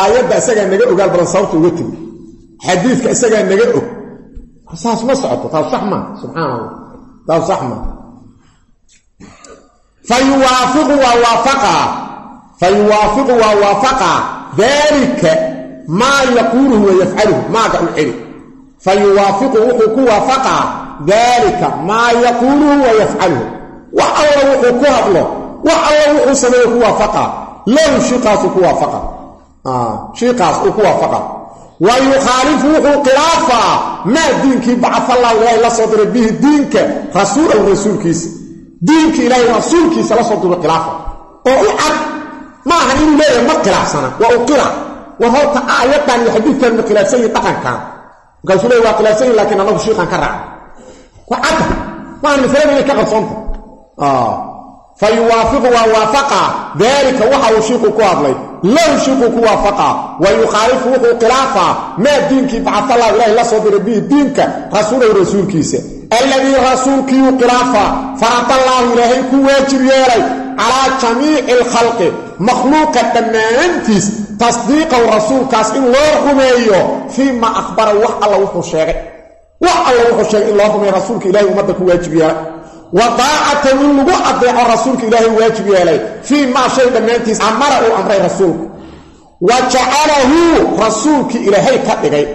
aayadda isagaa naga ogaal badan sababta uga tegi xadiidka isagaa naga og saas ma socoto taas sax maa subxaana allah taas sax maa fayuwaafiqu waa waafaqaa fayuwaafiqu waa waafaqaa daalika maa yaquuluhu wa yafcaluhu maaga u celi. Fayuwaafiqu wuxuu ku waafaqaa daalika maa yaquuluhu wa yafcaluhu wax alla wuxuu ku hadlo wax alla wuxuu sameeyo ku waafaqaa lahu shiiqaasu ku waafaqa. Shiiqaas uu ku waafaqa wa yukhaalifu wuxuu khilaafaa maa diinkii bacafallahu ilaahay la soo diray bihi diinka rasuulahu rasuulkiisa. Diinka ilaahay rasuulkiisa la soo diray khilaafa. Oo u cad ma ahan inuu leeyahay ma khilaafsana waa u qira war horta aayaddan iyo xadiidkan ma khilaafsan yihiin dhaqankan markaasuu leey waa khilaafsan yihiin lakiin annagu shiiqan ka raaca waa cadda maahan masalada inay ka qarsoonta fa yuwaafiqu waa ku hadlay lahu shiiquu ku waafaqaa wa yukhaalifu wuxuu khilaafaa maa diinkii bacafallahu ilaahi la soo diray bihi diinka rasuulahu rasuulkiisa alladii rasuulkiiu khilaafaa faradallaahu ilaahay ku waajib yeelay calaa jamiici alkhalqi makhluuqa dhammaantiis tasdiiqahu rasuulkaas in loo rumeeyo fii ma akhbara wax alla wuxuu sheegay wax alla wuxuu sheegay in loo rumeeyo rasuulka ilahay ummadda ku waajib yeelay wa daacatan in lagu adeeco rasuulka ilaahay waajib yeelay fii maa shay dhammaantiis amara uu amray rasuulku. Wa jacalahu rasuulkii ilaahay ka dhigay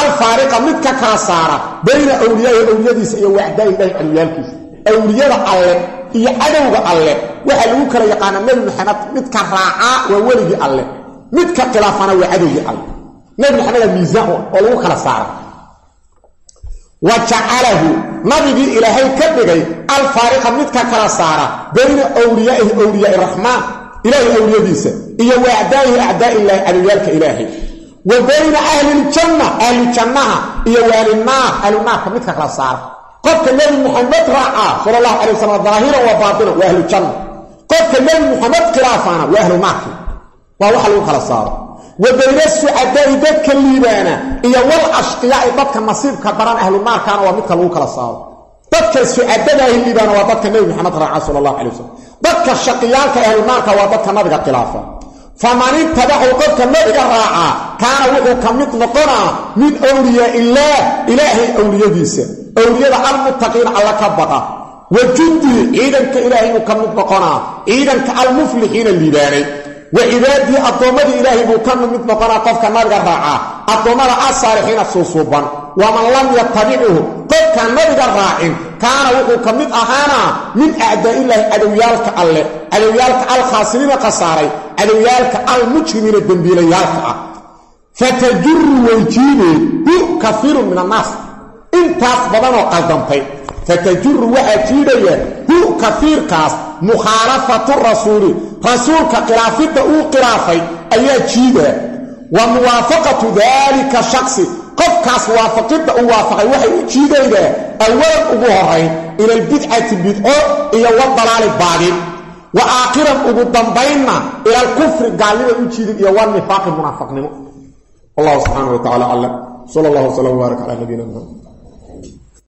alfaariqa mid ka kala saara bayna awliyaahi awliyadiisa iyo wacdaahi ilahi cadowiyaalkiisa awliyada alle iyo cadowga alle waxaa lagu kala yaqaanaa nebi maxamed midka raacaa waa weligii alle midka khilaafana waa cadowgii alle. Nebi maxameda miisaan oo lagu kala saara wa jacalahu nabigii ilaahay ka dhigay alfaariqa midka kala saara bayna wliyaa'ihi wliyaai raxmaan ilaahay awliyadiisa iyo wa acdaa'ihi acdaa illaahi cadowyaalka ilaahay. Wa bayna ahliljanna ahlujannaha iyo waalinaar ahlunaarka midka kala saara. Qofka nebi muxamed raacaa sala allahu calay wasalam daahiran waa baatinan waa ahlujanna qofka nebi muxamed khilaafaana waa ahlu naarki waa waxa lagu kala saaro wa bayna sucadaai dadka liibaana iyo wal ashqiyaai dadka nasiibka daran ahlu naarkaana waa midka lagu kala saaro. Dadka sucadadaahi liibaana waa dadka nebi maxamed raaca sala allahu calay wasalam dadka shaqiyaalka ahlu naarka waa dadka nabiga khilaafa. Faman itabacu qofka nabiga raacaa kaana wuxuu ka mid noqonaa min wliyaa illaah ilaahay awliyadiisa. Awliyada almuttaqiina alla ka baqa. Wa jundii ciidanka ilaahay buu ka noqonaa ciidanka almuflixiina liibaanay wa cibaadii addoommadii ilaahay buu ka mid noqonaa qofka nabiga raacaa addoommada asaalixiina suusuuban. Waman lam yatabicuhu qofkaan nabiga raacin kaana wuxuu ka mid ahaanaa min acdaa'illaahi cadowyaalka alleh cadowyaalka alkhaasiriina khasaaray cadowyaalka almujrimiina dembiilayaalka ah. Fatajuru weyjiibee hu kafiirun min annaas. Intaas badanoo qaldantay fatajuru waxaa jiidhaya hu kafiirkaas mukhaalafatu rasuuli rasuulka khilaafidda uu khilaafay ayaa jiidaa wa muwaafaqatu daalika shaksi qofkaas waafaqidda uu waafaqay waxay u jiidaydaa awalan ugu horayn ila albidcati bidco iyo wadalaali baadin wa aakhiran ugu dambaynna ila alkufri gaalnima u jiidin iyo wanifaaqi munaafaqnimo wallahu subxaana wa tacala aclam sal allahu wslam wbaarak